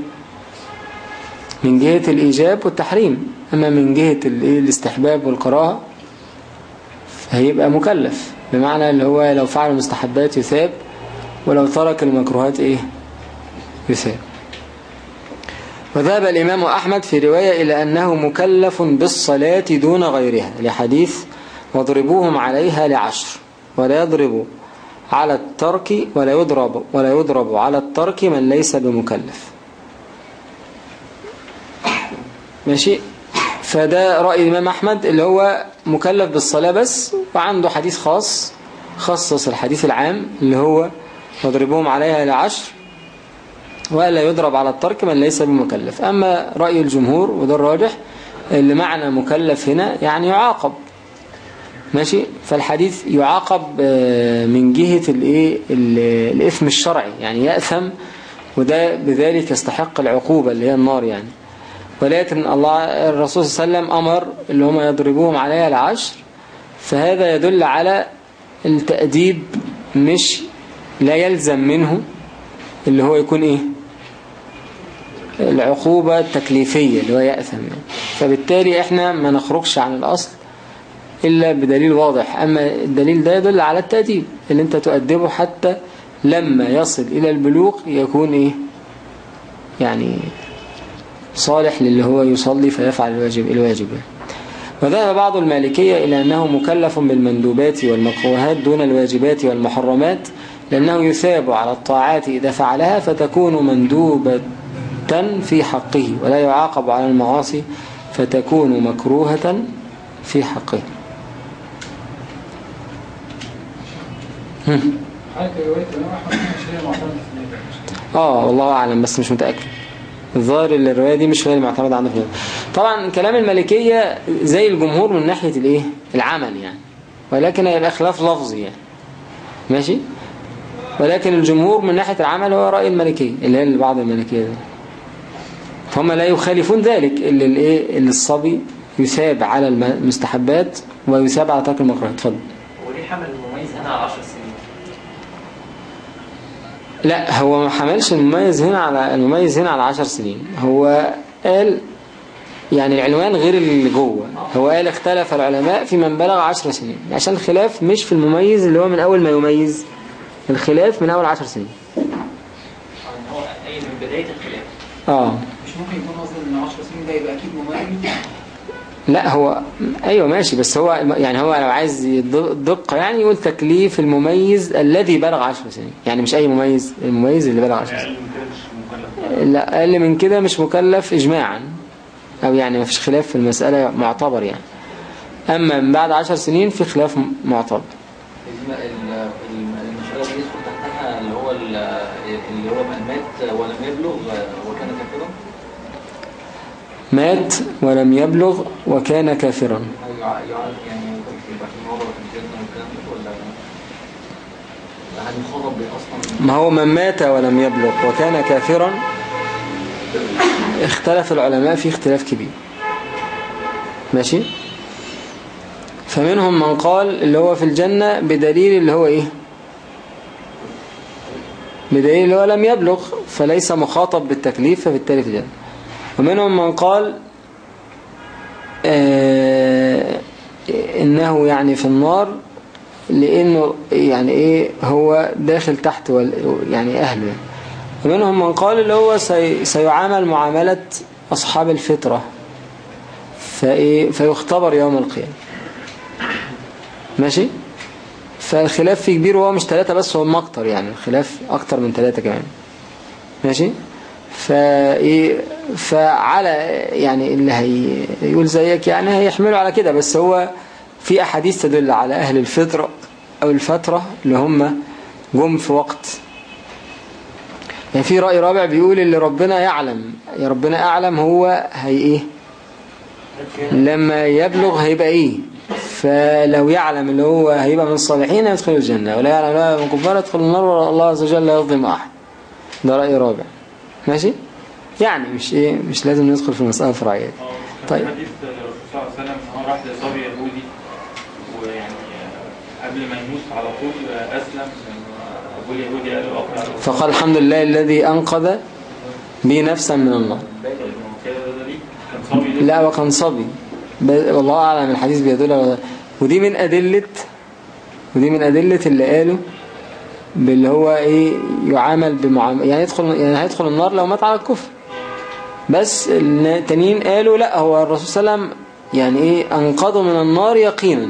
من جهة الإيجاب والتحريم. أما من جهة الاستحباب والكراهة هيبقى مكلف بمعنى اللي هو لو فعل المستحبات يثاب ولو ترك المكروهات إيه؟ يثاب وذهب الإمام أحمد في رواية إلى أنه مكلف بالصلاة دون غيرها لحديث واضربوهم عليها لعشر ولا يضرب على الترك ولا يضرب ولا يضرب على الترك من ليس بمكلف. ماشي؟ فده رأي الإمام أحمد اللي هو مكلف بالصلاة بس وعنده حديث خاص خصص الحديث العام اللي هو واضربوهم عليها لعشر ولا يضرب على الترك من ليس بمكلف. أما رأي الجمهور وده الراجح اللي معنى مكلف هنا يعني يعاقب. ماشي؟ فالحديث يعاقب من جهة الإيه؟ الإثم الشرعي. يعني يأثم وده بذلك يستحق العقوبة اللي هي النار يعني. ولكن الله الرسول صلى الله عليه وسلم أمر اللي هم يضربوهم عليها العشر فهذا يدل على التأديب مش لا يلزم منه اللي هو يكون إيه؟ العقوبة التكليفية اللي هو يأثم يعني. فبالتالي إحنا ما نخرجش عن الأصل إلا بدليل واضح. أما الدليل ده يدل على التأديب اللي أنت تؤدبه حتى لما يصل إلى البلوغ يكون إيه؟ يعني صالح للي هو يصلي فيفعل الواجب الواجب. وذهب بعض المالكية إلى أنه مكلف بالمندوبات والمكروهات دون الواجبات والمحرمات لأنه يثاب على الطاعات إذا فعلها فتكون مندوبة في حقه ولا يعاقب على المعاصي فتكون مكروهة في حقه. آه والله أعلم بس مش متأكد. الظاهر إن الرواية دي مش هي المعتمدة عنده في طبعا كلام الملكية زي الجمهور من ناحية الإيه؟ العمل يعني. ولكن هيبقى خلاف لفظي يعني. ماشي؟ ولكن الجمهور من ناحية العمل هو رأي الملكية اللي هي بعض الملكية. ده فهم لا يخالفون ذلك اللي الايه؟ اللي الصبي يثاب على المستحبات ويثاب على ترك المكروهات اتفضل. وليه حمل المميز هنا على 10 سنين؟ لا هو ما حملش المميز هنا على المميز هنا على 10 سنين. هو قال يعني العنوان غير اللي جوه. هو قال اختلف العلماء في من بلغ 10 سنين. عشان الخلاف مش في المميز اللي هو من أول ما يميز. الخلاف من أول 10 سنين. يعني هو أي من بداية الخلاف. آه. مش ممكن يكون قصد ان 10 سنين ده يبقى أكيد مميز؟ لا هو أيوه ماشي بس هو يعني هو لو عايز دقة يعني يقول تكليف المميز الذي بلغ 10 سنين. يعني مش أي مميز المميز اللي بلغ 10 سنين. أقل من كده مش مكلف لا أقل من كده مش مكلف اجماعا. أو يعني ما فيش خلاف في المسألة معتبر يعني. أما من بعد 10 سنين في خلاف معتبر. اللي هو من مات ولم يبلغ وكان كافرا؟ مات ولم يبلغ وكان كافرا. يعني ما هو من مات ولم يبلغ وكان كافرا اختلف العلماء في اختلاف كبير. ماشي؟ فمنهم من قال اللي هو في الجنة بدليل اللي هو إيه؟ بدليل هو لم يبلغ فليس مخاطب بالتكليف فبالتالي في الجنة. ومنهم من قال آه إنه يعني في النار لأنه يعني إيه هو داخل تحت يعني أهله. ومنهم من قال اللي هو سي سيعامل معاملة أصحاب الفطرة فإيه فيختبر يوم القيامة. ماشي؟ فالخلاف فيه كبير وهو مش ثلاثة بس هو أكتر يعني الخلاف أكتر من ثلاثة كمان. ماشي؟ فإيه فعلى يعني اللي هيقول زيك يعني هيحملوا على كده بس هو في أحاديث تدل على أهل الفطرة أو الفترة اللي هم جم في وقت. يعني في رأي رابع بيقول اللي ربنا يعلم يا ربنا أعلم هو هي إيه؟ لما يبلغ هيبقى إيه؟ فلو يعلم اللي هو هيبقى من الصالحين يدخل الجنة ولا يعلم لا من كفار يدخل النار والله عز وجل لا يظلم أحد. ده رأي رابع. ماشي؟ يعني مش إيه مش لازم ندخل في المسألة الفرعية دي. طيب. حديث الرسول صلى الله عليه وسلم إن هو راح لصبي يهودي ويعني آه، قبل ما يموت على طول آه، أسلم. آه، أبو اليهودي قال له أقرأ فقال الحمد لله الذي أنقذ بي نفسا من النار؟ لا وكان صبي. والله أعلم الحديث بيدل على ودي من أدلة ودي من أدلة اللي قالوا باللي هو إيه يعامل بمعامل يعني يدخل يعني هيدخل النار لو مات على الكفر. بس التانيين قالوا لا هو الرسول صلى الله عليه وسلم يعني إيه أنقذه من النار يقينا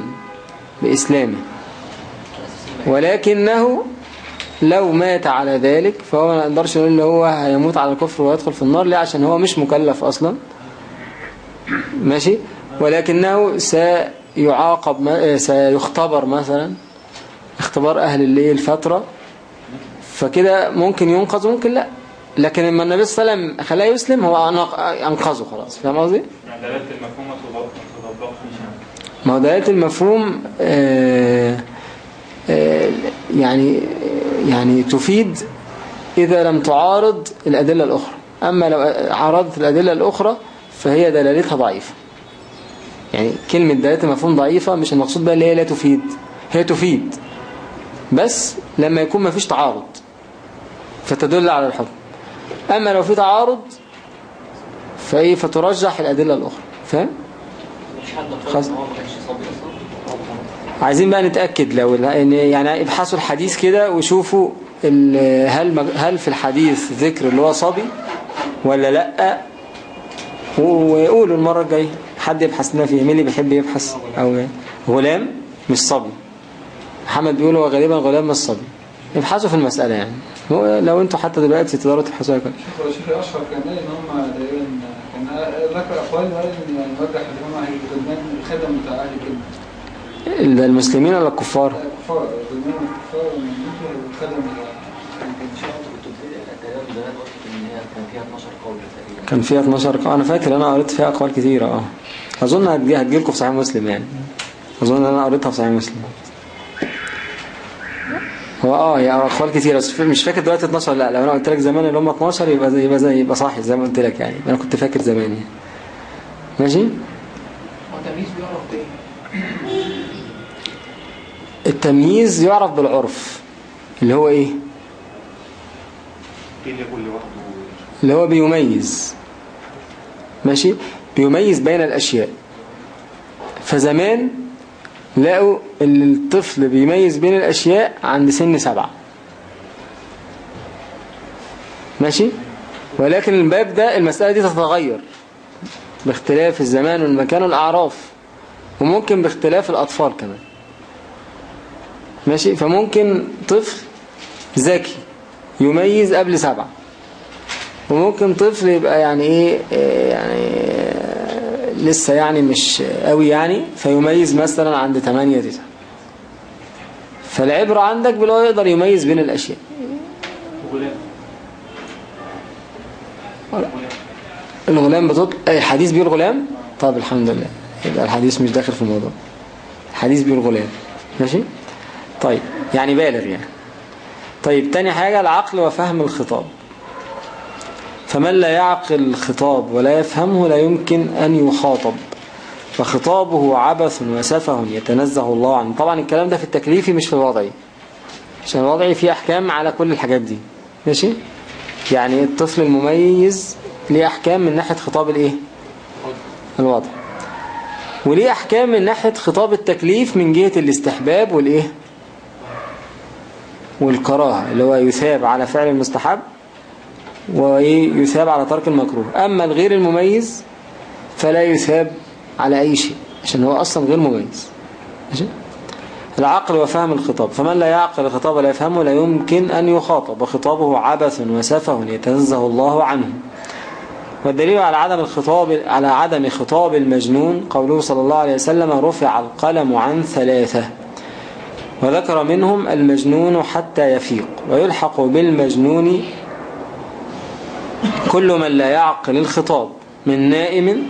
بإسلامه. ولكنه لو مات على ذلك فهو ما نقدرش نقول اللي هو هيموت على الكفر ويدخل في النار ليه؟ عشان هو مش مكلف أصلا. ماشي؟ ولكنه سيعاقب ما- سيختبر مثلا اختبار أهل الليل فترة فكده ممكن ينقذ وممكن لا. لكن لما النبي صلى الله عليه وسلم خلاه يسلم هو أنق- أنقذه خلاص. فاهم قصدي؟ يعني دلالة المفهوم ما تطبق- ما تطبقش يعني ما هو دلالة المفهوم آه، آه، يعني يعني تفيد إذا لم تعارض الأدلة الأخرى. أما لو عارضت الأدلة الأخرى فهي دلالتها ضعيفة. يعني كلمة دلالة المفهوم ضعيفة مش المقصود بها اللي هي لا تفيد. هي تفيد. بس لما يكون ما فيش تعارض فتدل على الحكم. أما لو في تعارض فإيه؟ فترجح الأدلة الأخرى. فاهم؟ خلاص. عايزين بقى نتأكد لو يعني ابحثوا الحديث كده وشوفوا هل هل في الحديث ذكر اللي هو صبي ولا لأ. و- وقولوا المرة الجاية. حد يبحث لنا فيه مين اللي بيحب يبحث؟ أو غلام مش صبي. محمد بيقول هو غالبا غلام مش صبي. ابحثوا في المسألة يعني. هو لو أنتوا حتى دلوقتي تقدروا تبحثوا هيك شوف هو شيخ الاشهر كان قال إن هم تقريبا كان ذكر أقوال وقال إن هم بتاع أهل ده المسلمين ولا الكفار؟ الكفار هي كان فيها. 12 قول تقريبا. كان فيها 12 قول. أنا فاكر أنا قريت فيها أقوال كتيرة آه. أظن هتجي هتجيلكم في صحيح مسلم يعني. أظن أنا قريتها في صحيح مسلم. هو آه هي اقوال كتيرة بس مش فاكر دلوقتي 12 لأ. لو أنا قلت لك زمان اللي هم 12 يبقى زي يبقى زي يبقى صح زي ما قلت لك يعني. أنا كنت فاكر زمان يعني. ماشي؟ هو تمييز بيعرف بإيه؟ التمييز يعرف بالعرف. اللي هو لوحده اللي هو بيميز. ماشي؟ بيميز بين الأشياء. فزمان لقوا إن الطفل بيميز بين الأشياء عند سن سبعة. ماشي؟ ولكن الباب ده المسألة دي تتغير باختلاف الزمان والمكان والأعراف وممكن باختلاف الأطفال كمان. ماشي؟ فممكن طفل ذكي يميز قبل سبعة. وممكن طفل يبقى يعني إيه إيه يعني آه، لسه يعني مش قوي يعني فيميز مثلا عند 8 9 فالعبرة عندك باللي هو يقدر يميز بين الأشياء. غلام الغلام بتطلق الحديث بيقول غلام؟ طب الحمد لله. يبقى الحديث مش داخل في الموضوع. الحديث بيقول غلام. ماشي؟ طيب يعني بالغ يعني. طيب تاني حاجة العقل وفهم الخطاب. فمن لا يعقل الخطاب ولا يفهمه لا يمكن أن يخاطب. فخطابه عبث وسفه يتنزه الله عنه. طبعا الكلام ده في التكليفي مش في الوضعي. عشان الوضعي فيه أحكام على كل الحاجات دي. ماشي؟ يعني الطفل المميز ليه أحكام من ناحية خطاب الإيه؟ الوضع. وليه أحكام من ناحية خطاب التكليف من جهة الاستحباب والإيه؟ والكراهة اللي هو يثاب على فعل المستحب. ويثاب على ترك المكروه. أما الغير المميز فلا يثاب على أي شيء عشان هو أصلا غير مميز. ماشي؟ العقل وفهم الخطاب. فمن لا يعقل الخطاب ولا يفهمه لا يمكن أن يخاطب. وخطابه عبث وسفه يتنزه الله عنه. والدليل على عدم الخطاب على عدم خطاب المجنون قوله صلى الله عليه وسلم رفع القلم عن ثلاثة وذكر منهم المجنون حتى يفيق. ويلحق بالمجنون كل من لا يعقل الخطاب من نائم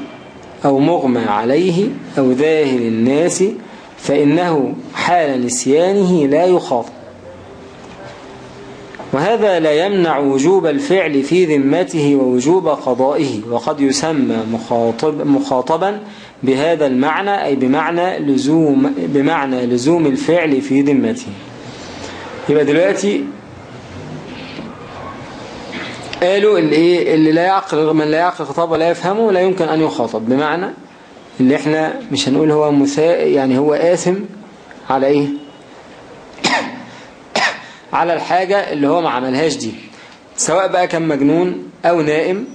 أو مغمى عليه أو ذاهل الناس فإنه حال نسيانه لا يخاطب وهذا لا يمنع وجوب الفعل في ذمته ووجوب قضائه وقد يسمى مخاطب مخاطبا بهذا المعنى أي بمعنى لزوم, بمعنى لزوم الفعل في ذمته. يبقى دلوقتي قالوا اللي, إيه اللي لا يعقل من لا يعقل خطاب ولا يفهمه لا يمكن أن يخاطب. بمعنى اللي إحنا مش هنقول هو مسا يعني هو آثم على إيه؟ [coughs] على الحاجة اللي هو ما عملهاش دي. سواء بقى كان مجنون أو نائم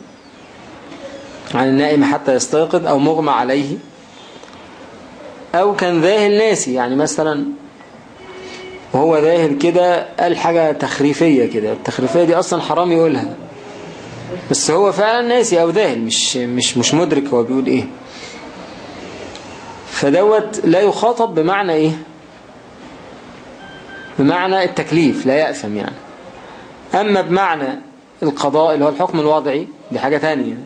عن النائم حتى يستيقظ أو مغمى عليه أو كان ذاهل ناسي. يعني مثلا وهو ذاهل كده قال حاجة تخريفية كده. التخريفية دي أصلا حرام يقولها. بس هو فعلا ناسي أو ذاهل مش مش مش مدرك هو بيقول إيه. فدوت لا يخاطب بمعنى إيه؟ بمعنى التكليف لا يأثم يعني. أما بمعنى القضاء اللي هو الحكم الوضعي دي حاجة تانية.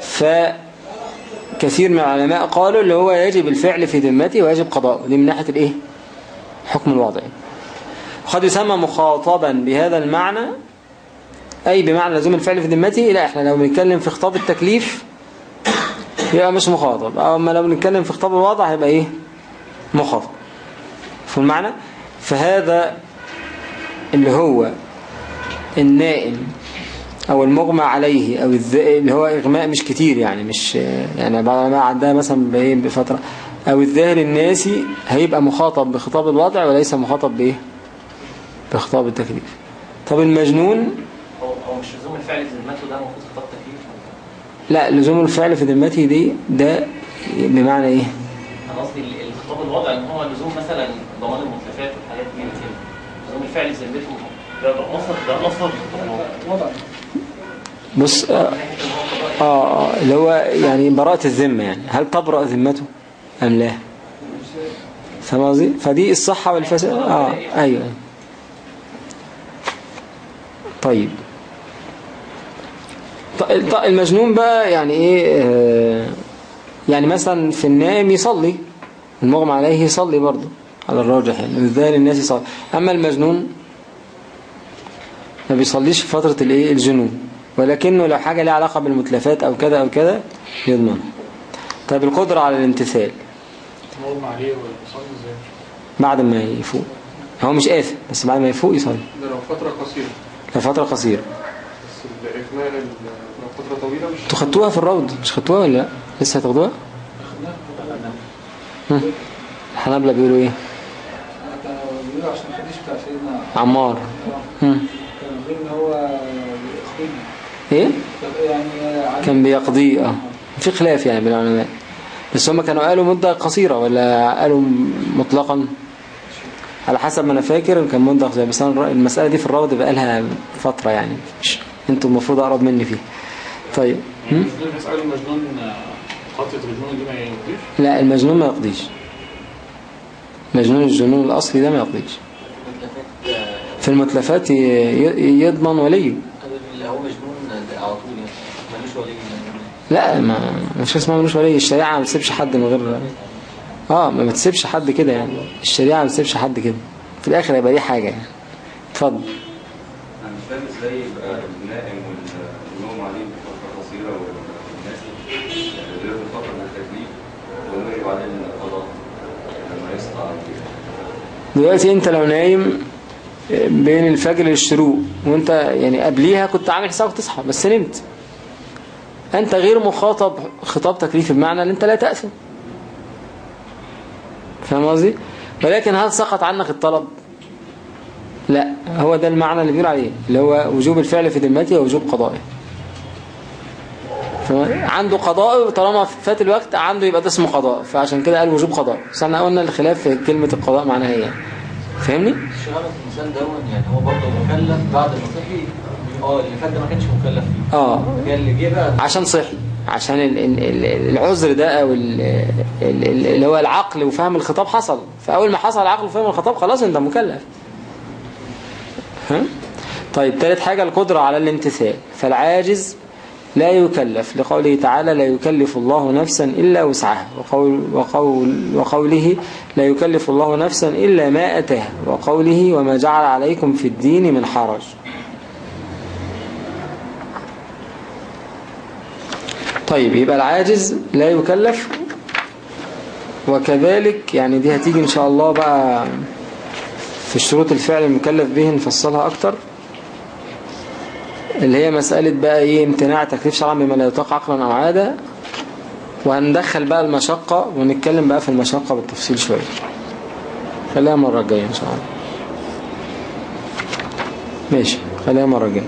فكثير من العلماء قالوا اللي هو يجب الفعل في ذمته ويجب قضاءه. دي من ناحية الإيه؟ الحكم الوضعي قد يسمى مخاطبا بهذا المعنى أي بمعنى لزوم الفعل في ذمته لا إحنا لو بنتكلم في خطاب التكليف يبقى مش مخاطب. أما لو بنتكلم في خطاب الوضع هيبقى إيه؟ مخاطب. في المعنى؟ فهذا اللي هو النائم أو المغمى عليه أو اللي هو إغماء مش كتير يعني مش يعني بعد ما عندها مثلا بإيه؟ بفترة. أو الظاهر الناسي هيبقى مخاطب بخطاب الوضع وليس مخاطب بإيه؟ بخطاب التكليف. طب المجنون هو هو مش لزوم الفعل في ذمته ده المفروض خطاب تكليف. لا لزوم الفعل في ذمته دي ده بمعنى إيه؟ أنا قصدي ال- الخطاب الوضع إن هو لزوم مثلا ضمان المخلفات والحاجات دي كده لزوم الفعل في ذمته ده ده أصلا ده أصلا وضع. بص آه قضاء. آه آه، اللي هو يعني براءة الذمة يعني. هل تبرأ ذمته أم لا؟ فاهم قصدي؟ فدي الصحة والفساد. آه أيوه أيوة. طيب. المجنون بقى يعني إيه آه، يعني مثلا في النائم يصلي المغمى عليه يصلي برضه على الراجح يعني الذال الناس يصلي؟ أما المجنون ما بيصليش في فترة الإيه الجنون ولكنه لو حاجة لها علاقة بالمتلفات أو كذا أو كذا يضمن. طيب القدرة على الامتثال. مغمى عليه إزاي؟ بعد ما يفوق. هو مش آثم بس بعد ما يفوق يصلي. ده لو فترة قصيرة. لفترة قصيرة. بس الإكمال ال- لو فترة طويلة مش أنتوا خدتوها في الروض مش خدتوها ولا لأ؟ لسه هتاخدوها. الحنابلة بيقولوا إيه؟ كانوا بيقولوا عشان الحديث بتاع سيدنا عمار. كانوا بيقولوا إن هو إيه؟ يعني كان بيقضيه آه. في خلاف يعني بين العلماء. بس هم كانوا قالوا مدة قصيرة ولا قالوا مطلقا؟ على حسب ما أنا فاكر كان مدة قصيرة بس أنا المسألة دي في الروض بقى لها فترة يعني مش أنتوا المفروض اقرب مني فيها طيب. هم؟ مسألة المجنون خطة الجنون دي ما يقضيش؟ لا المجنون ما يقضيش. مجنون الجنون الأصلي ده ما يقضيش. آه، في المتلفات يضمن وليه اللي هو مجنون على طول يعني. ملوش ولي لا ما ما فيش اسمها ملوش ولي. الشريعة ما بتسيبش حد من غير آه ما بتسيبش حد كده يعني. الشريعة ما بتسيبش حد كده. في الآخر هيبقى ليه حاجة يعني. اتفضل. أنا مش فاهم إزاي يبقى النائم والنوم عليه بفترة قصيرة والناس غير فتره التكليف ويجب عليه القضاء لما يسطع دلوقتي انت لو نايم بين الفجر للشروق وانت يعني قبليها كنت عامل حسابك تصحى بس نمت. انت غير مخاطب خطاب تكليفي بمعنى ان انت لا تأثم فاهم قصدي؟ ولكن هل سقط عنك الطلب؟ لا هو ده المعنى اللي بيقول عليه اللي هو وجوب الفعل في ذمته ووجوب قضائه؟ عنده قضاء طالما فات الوقت عنده يبقى ده اسمه قضاء فعشان كده قال وجوب قضاء. بس إحنا قلنا الخلاف في كلمة القضاء معناها إيه يعني. فاهمني؟ شهادة الإنسان دون يعني هو برضه مكلف بعد ما صحي آه اللي فات ده ما كانش مكلف فيه. آه. اللي جه بقى عشان صحي عشان ال- ال- ال- العذر ده أو ال- ال- ال- اللي هو العقل وفهم الخطاب حصل. فأول ما حصل العقل وفهم الخطاب خلاص أنت مكلف. طيب ثالث حاجة القدرة على الامتثال. فالعاجز لا يكلف. لقوله تعالى لا يكلف الله نفسا إلا وسعها. وقول وقول وقوله لا يكلف الله نفسا إلا ما أتاها. وقوله وما جعل عليكم في الدين من حرج. طيب يبقى العاجز لا يكلف. وكذلك يعني دي هتيجي إن شاء الله بقى في الشروط الفعل المكلف به نفصلها أكتر اللي هي مسألة بقى إيه امتناع تكليف شرعا بما لا يطاق عقلا أو عادة. وهندخل بقى المشقة ونتكلم بقى في المشقة بالتفصيل شوية. خليها مرة الجاية إن شاء الله. ماشي خليها مرة الجاية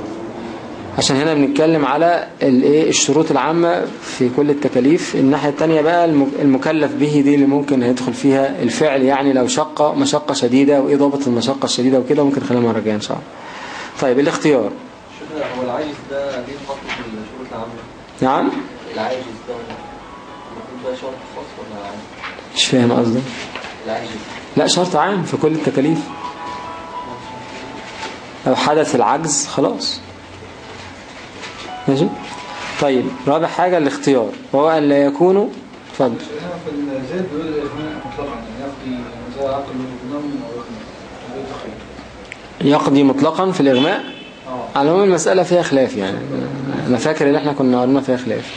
عشان هنا بنتكلم على الايه الشروط العامة في كل التكاليف. الناحية التانية بقى المكلف به دي اللي ممكن هيدخل فيها الفعل يعني لو شقة مشقة شديدة وإيه ضابط المشقة الشديدة وكده ممكن خليها مرة الجاية إن شاء الله. طيب الاختيار. هو العاجز ده؟ ليه خط في الشروط العامة. نعم. العاجز ده المفروض ده شرط خاص ولا عام؟ مش فاهم العاجز. لا شرط عام في كل التكاليف. لو حدث العجز خلاص. ماشي؟ طيب رابع حاجة الاختيار وهو أن لا يكونوا اتفضل هنا في الزيت بيقول الإغماء مطلقا يعني يقضي إغماء مطلقا في الإغماء؟ آه. على العموم المسألة فيها خلاف يعني. أنا فاكر إن إحنا كنا قلنا فيها خلاف.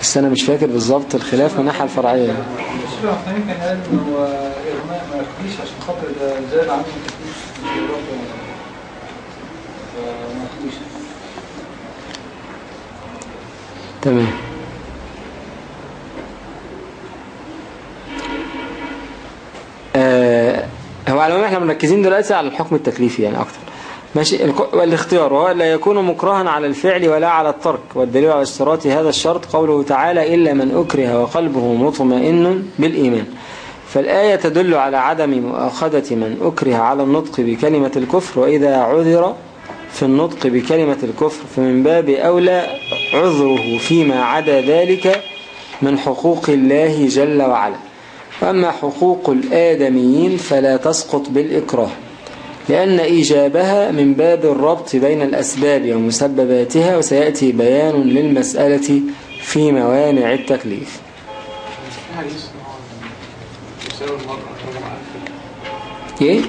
بس أنا مش فاكر بالظبط الخلاف من الناحية الفرعية. الشيخ الثاني كان قال إن هو إغماء ما يقضيش عشان خاطر ده زاد عنه التكليف فما يقضيش تمام. آه هو على العموم إحنا مركزين دلوقتي على الحكم التكليفي يعني أكتر. ماشي والاختيار وهو لا يكون مكرها على الفعل ولا على الترك والدليل على اشتراط هذا الشرط قوله تعالى إلا من أكره وقلبه مطمئن بالإيمان. فالآية تدل على عدم مؤاخذة من أكره على النطق بكلمة الكفر وإذا عذر في النطق بكلمة الكفر فمن باب أولى عذره فيما عدا ذلك من حقوق الله جل وعلا. وأما حقوق الآدميين فلا تسقط بالإكراه لأن إيجابها من باب الربط بين الأسباب ومسبباتها وسيأتي بيان للمسألة في موانع التكليف. يساوي المرأة رغم عنه إيه؟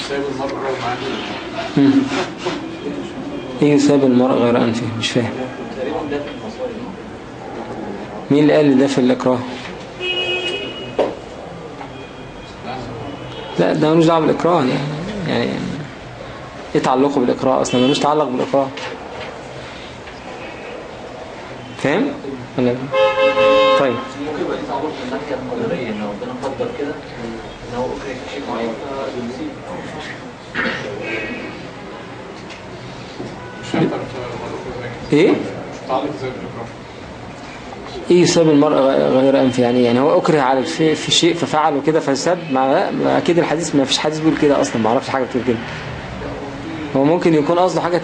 يساوي المرأة رغم عنه مم. إيه يساب المرء غير أنفه؟ مش فاهم. مين اللي قال ده في الإكراه؟ لا ده ملوش دعوة بالإكراه يعني يعني إيه تعلقه بالإكراه أصلا؟ ملوش تعلق بالإكراه. فاهم؟ ولا طيب. ممكن يبقى القدرية إن ربنا قدر كده إن هو شيء معين فبيصيب مش هيقدر تعلق إيه؟ إيه يساب المرء غ- غير أنف يعني يعني هو أكره على الشيء في شيء ففعله كده فساب مع ما أكيد الحديث ما فيش حديث بيقول كده أصلا ما أعرفش حاجة بتقول كده. هو ممكن يكون قصده في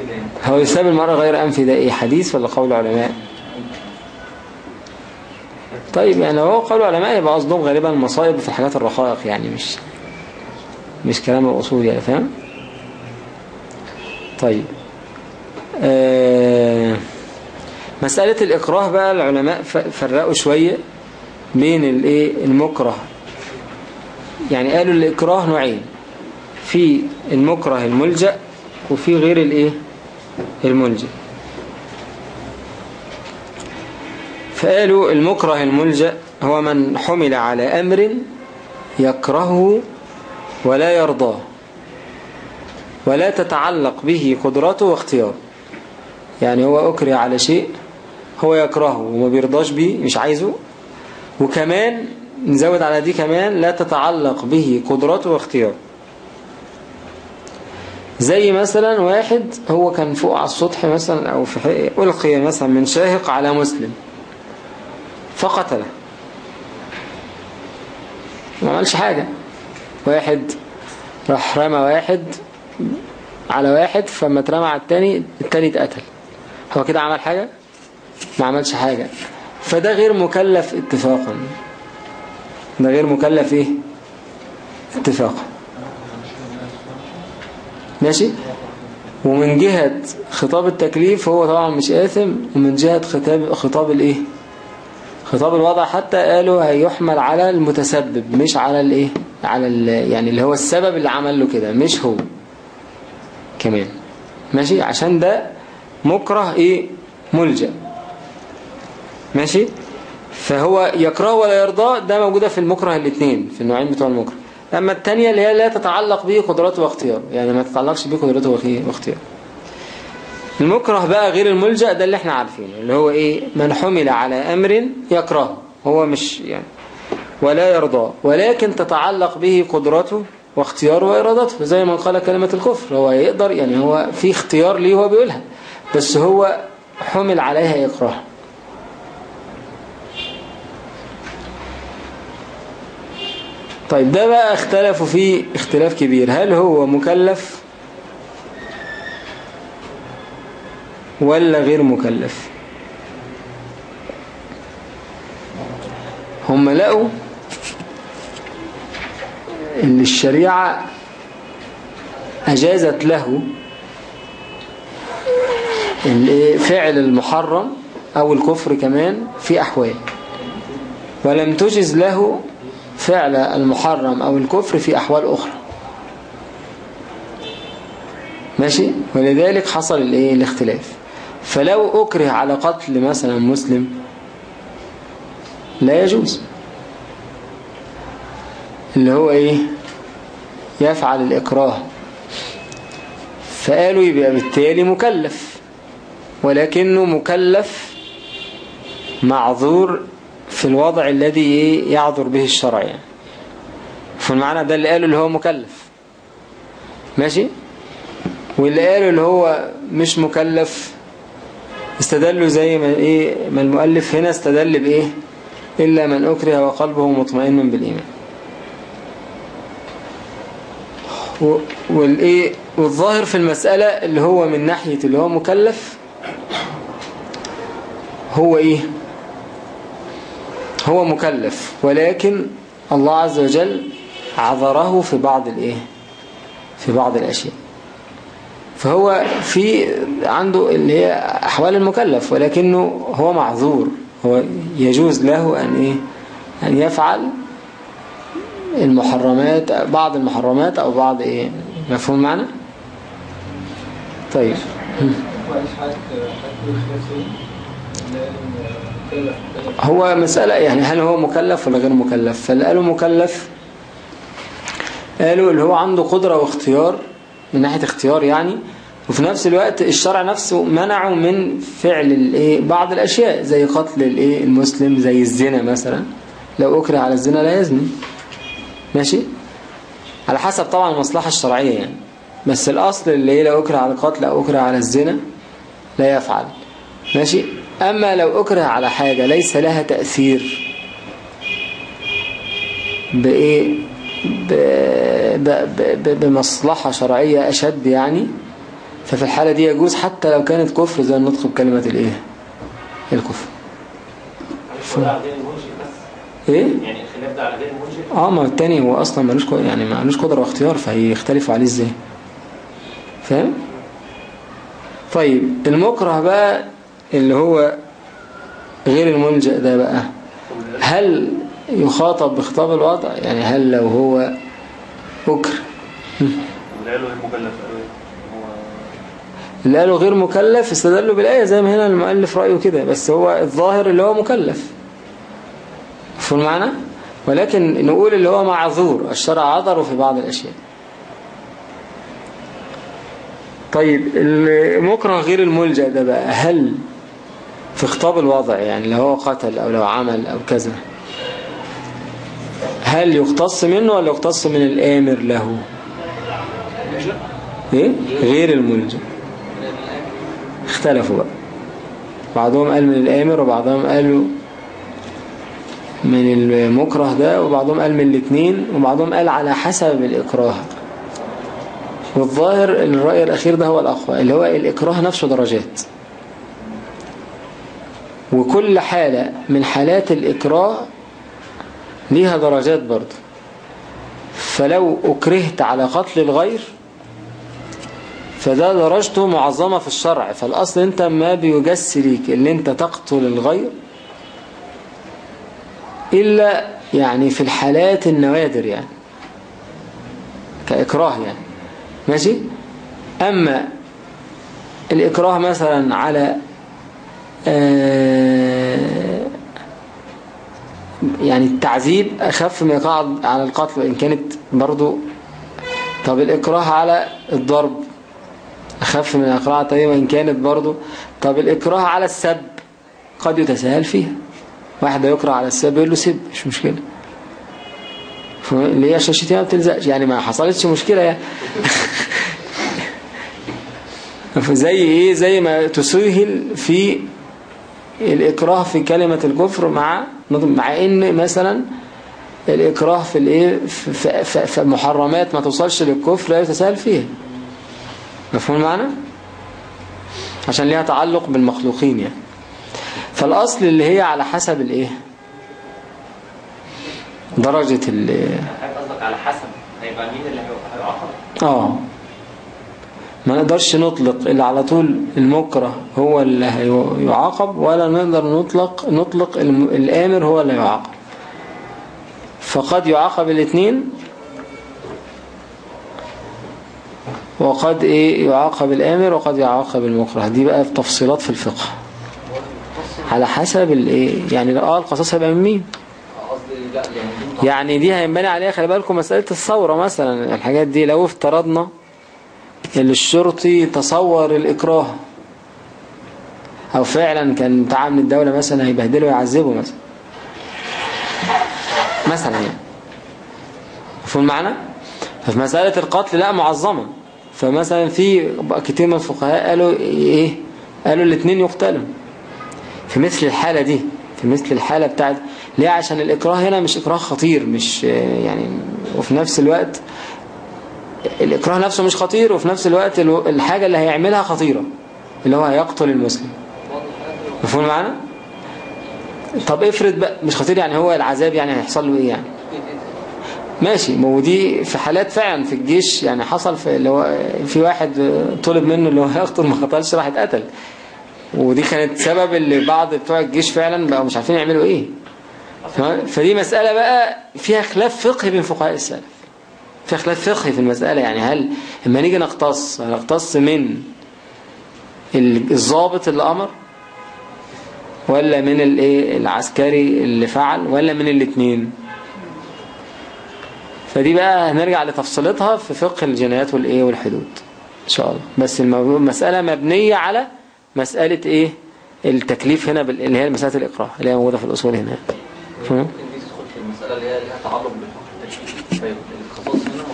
كده يعني هو يساب المرء غير أنف ده إيه حديث ولا قول علماء؟ طيب يعني هو قول علماء يبقى قصدهم غالبا المصائب في الحاجات الرقائق يعني مش مش كلام الأصول يعني فاهم؟ طيب آه مسألة الإكراه بقى العلماء فرقوا شوية بين الإيه؟ المكره. يعني قالوا الإكراه نوعين في المكره الملجأ وفي غير الإيه؟ الملجأ. فقالوا المكره الملجأ هو من حمل على أمر يكرهه ولا يرضاه ولا تتعلق به قدرته واختياره. يعني هو أكره على شيء هو يكرهه وما بيرضاش بيه مش عايزه. وكمان نزود على دي كمان لا تتعلق به قدرته واختياره. زي مثلا واحد هو كان فوق على السطح مثلا أو في حق- ألقي مثلا من شاهق على مسلم. فقتله ما عملش حاجة. واحد راح رمى واحد على واحد فما اترمى على التاني التاني اتقتل. هو كده عمل حاجة؟ ما عملش حاجة. فده غير مكلف اتفاقا. ده غير مكلف إيه؟ اتفاقا. ماشي؟ ومن جهة خطاب التكليف هو طبعا مش آثم ومن جهة خطاب خطاب الإيه؟ خطاب الوضع حتى قالوا هيحمل على المتسبب مش على الايه؟ على ال يعني اللي هو السبب اللي عمل له كده مش هو. كمان. ماشي؟ عشان ده مكره إيه؟ ملجأ. ماشي؟ فهو يكره ولا يرضى ده موجودة في المكره الاثنين في النوعين بتوع المكره. أما الثانية اللي هي لا تتعلق به قدراته واختياره يعني ما تتعلقش به قدراته وإيه؟ المكره بقى غير الملجأ ده اللي إحنا عارفينه اللي هو إيه؟ من حمل على أمر يكره هو مش يعني ولا يرضى. ولكن تتعلق به قدرته واختياره وإرادته زي ما قال كلمة الكفر هو يقدر يعني هو في اختيار ليه هو بيقولها. بس هو حمل عليها إكراه طيب ده بقى اختلفوا فيه اختلاف كبير. هل هو مكلف؟ ولا غير مكلف. هم لقوا إن الشريعة أجازت له فعل المحرم أو الكفر كمان في أحوال. ولم تجز له فعل المحرم أو الكفر في أحوال أخرى. ماشي؟ ولذلك حصل الإيه؟ الاختلاف. فلو أكره على قتل مثلا مسلم لا يجوز. اللي هو إيه؟ يفعل الإكراه. فقالوا يبقى بالتالي مكلف ولكنه مكلف معذور في الوضع الذي يعذر به الشرع يعني. فالمعنى ده اللي قاله اللي هو مكلف. ماشي؟ واللي قاله اللي هو مش مكلف استدلوا زي ما إيه ما المؤلف هنا استدل بإيه؟ إلا من أكره وقلبه مطمئن بالإيمان. والإيه والظاهر في المسألة اللي هو من ناحية اللي هو مكلف هو إيه؟ هو مكلف. ولكن الله عز وجل عذره في بعض الإيه؟ في بعض الأشياء. فهو في عنده اللي هي أحوال المكلف ولكنه هو معذور. هو يجوز له أن إيه؟ أن يفعل المحرمات بعض المحرمات أو بعض إيه؟ مفهوم معنى؟ طيب. هو مسألة يعني هل هو مكلف ولا غير مكلف؟ فاللي قالوا مكلف قالوا اللي هو عنده قدرة واختيار من ناحية اختيار يعني. وفي نفس الوقت الشرع نفسه منعه من فعل الايه بعض الأشياء زي قتل الايه المسلم زي الزنا مثلا. لو أكره على الزنا لا يزني. ماشي؟ على حسب طبعا المصلحة الشرعية يعني. بس الأصل اللي لو أكره على القتل أو أكره على الزنا لا يفعل. ماشي؟ أما لو أكره على حاجة ليس لها تأثير بإيه. بمصلحة شرعية أشد يعني ففي الحالة دي يجوز حتى لو كانت كفر زي النطق بكلمة الإيه؟ الكفر. ف... إيه؟ يعني الخلاف ده على غير المنشئ؟ آه ما التاني هو أصلا ملوش يعني ملوش قدرة واختيار فهيختلفوا عليه إزاي؟ فاهم؟ طيب المكره بقى اللي هو غير الملجأ ده بقى هل يخاطب بخطاب الوضع يعني هل لو هو إيه؟ هو اللي قالوا غير مكلف استدلوا بالآية زي ما هنا المؤلف رأيه كده بس هو الظاهر اللي هو مكلف. فهم المعنى؟ ولكن نقول اللي هو معذور الشرع عذره في بعض الأشياء. طيب المكره غير الملجأ ده بقى هل في خطاب الوضع يعني لو هو قتل أو لو عمل أو كذا هل يختص منه ولا يختص من الآمر له؟ إيه؟ غير الملجأ اختلفوا بقى. بعضهم قال من الآمر وبعضهم قالوا من المكره ده وبعضهم قال من الاثنين وبعضهم قال على حسب الإكراه. والظاهر إن الرأي الأخير ده هو الأقوى اللي هو الإكراه نفسه درجات. وكل حالة من حالات الإكراه ليها درجات برضه. فلو أكرهت على قتل الغير فده درجته معظمة في الشرع. فالأصل أنت ما بيجس ليك اللي أنت تقتل الغير إلا يعني في الحالات النوادر يعني كإكراه يعني. ماشي؟ أما الإكراه مثلا على آه، يعني التعذيب أخف من الإكراه على القتل وإن كانت برضو طب الإكراه على الضرب أخف من الإكراه التعذيب وإن كانت برضو طب الإكراه على السب قد يتساهل فيها. واحد يكره على السب يقول له سب مش مشكلة. اللي هي الشتيمة ما بتلزقش. يعني ما حصلتش مشكلة يعني. [laughs] فزي إيه؟ زي ما تسهل في الإكراه في كلمة الكفر مع مع إن مثلا الإكراه في الإيه؟ في, في, في محرمات ما توصلش للكفر لا يتساهل فيها مفهوم المعنى؟ عشان ليها تعلق بالمخلوقين يعني. فالأصل اللي هي على حسب الإيه؟ درجة ال قصدك على حسب؟ هيبقى مين اللي هيعاقب آه. ما نقدرش نطلق اللي على طول المكره هو اللي هي- يعاقب ولا نقدر نطلق نطلق الآمر هو اللي يعاقب فقد يعاقب الاثنين وقد إيه؟ يعاقب الآمر وقد يعاقب المكره. دي بقى تفصيلات في الفقه. على حسب الايه يعني آه القصاص هيبقى من مين؟ يعني يعني دي هينبني عليها خلي بالكم مسألة الثورة مثلا الحاجات دي لو افترضنا اللي الشرطي تصور الإكراه. أو فعلا كان من الدولة مثلا هيبهدله ويعذبه مثلا. مثلا يعني. مفهوم المعنى؟ ففي مسألة القتل لا معظمة فمثلا في كتير من الفقهاء قالوا إيه؟ قالوا الاثنين يقتلوا. في مثل الحالة دي في مثل الحالة بتاعت ليه؟ عشان الإكراه هنا مش إكراه خطير مش يعني وفي نفس الوقت الإكراه نفسه مش خطير وفي نفس الوقت الو- الحاجة اللي هيعملها خطيرة اللي هو هيقتل المسلم. مفهوم معنا؟ طب افرض بقى مش خطير يعني هو العذاب يعني هيحصل له إيه يعني؟ ماشي ما هو دي في حالات فعلا في الجيش يعني حصل في اللي هو في واحد طلب منه اللي هو يقتل ما قتلش راح اتقتل. ودي كانت سبب اللي بعض بتوع الجيش فعلا بقوا مش عارفين يعملوا إيه؟ فدي مسألة بقى فيها خلاف فقهي بين فقهاء السلف. فيها خلاف فقهي في المسألة يعني هل لما نيجي نقتص هنقتص من ال- الضابط اللي أمر ولا من الايه العسكري اللي فعل ولا من الاثنين فدي بقى هنرجع لتفصيلتها في فقه الجنايات والإيه والحدود إن شاء الله. بس الموضوع مسألة مبنية على مسألة إيه؟ التكليف هنا بال- اللي هي مسألة الإكراه اللي هي موجودة في الأصول هنا. في المسألة اللي هي ليها تعلق بالحكم التشريعي طيب الخصاص هنا متعلق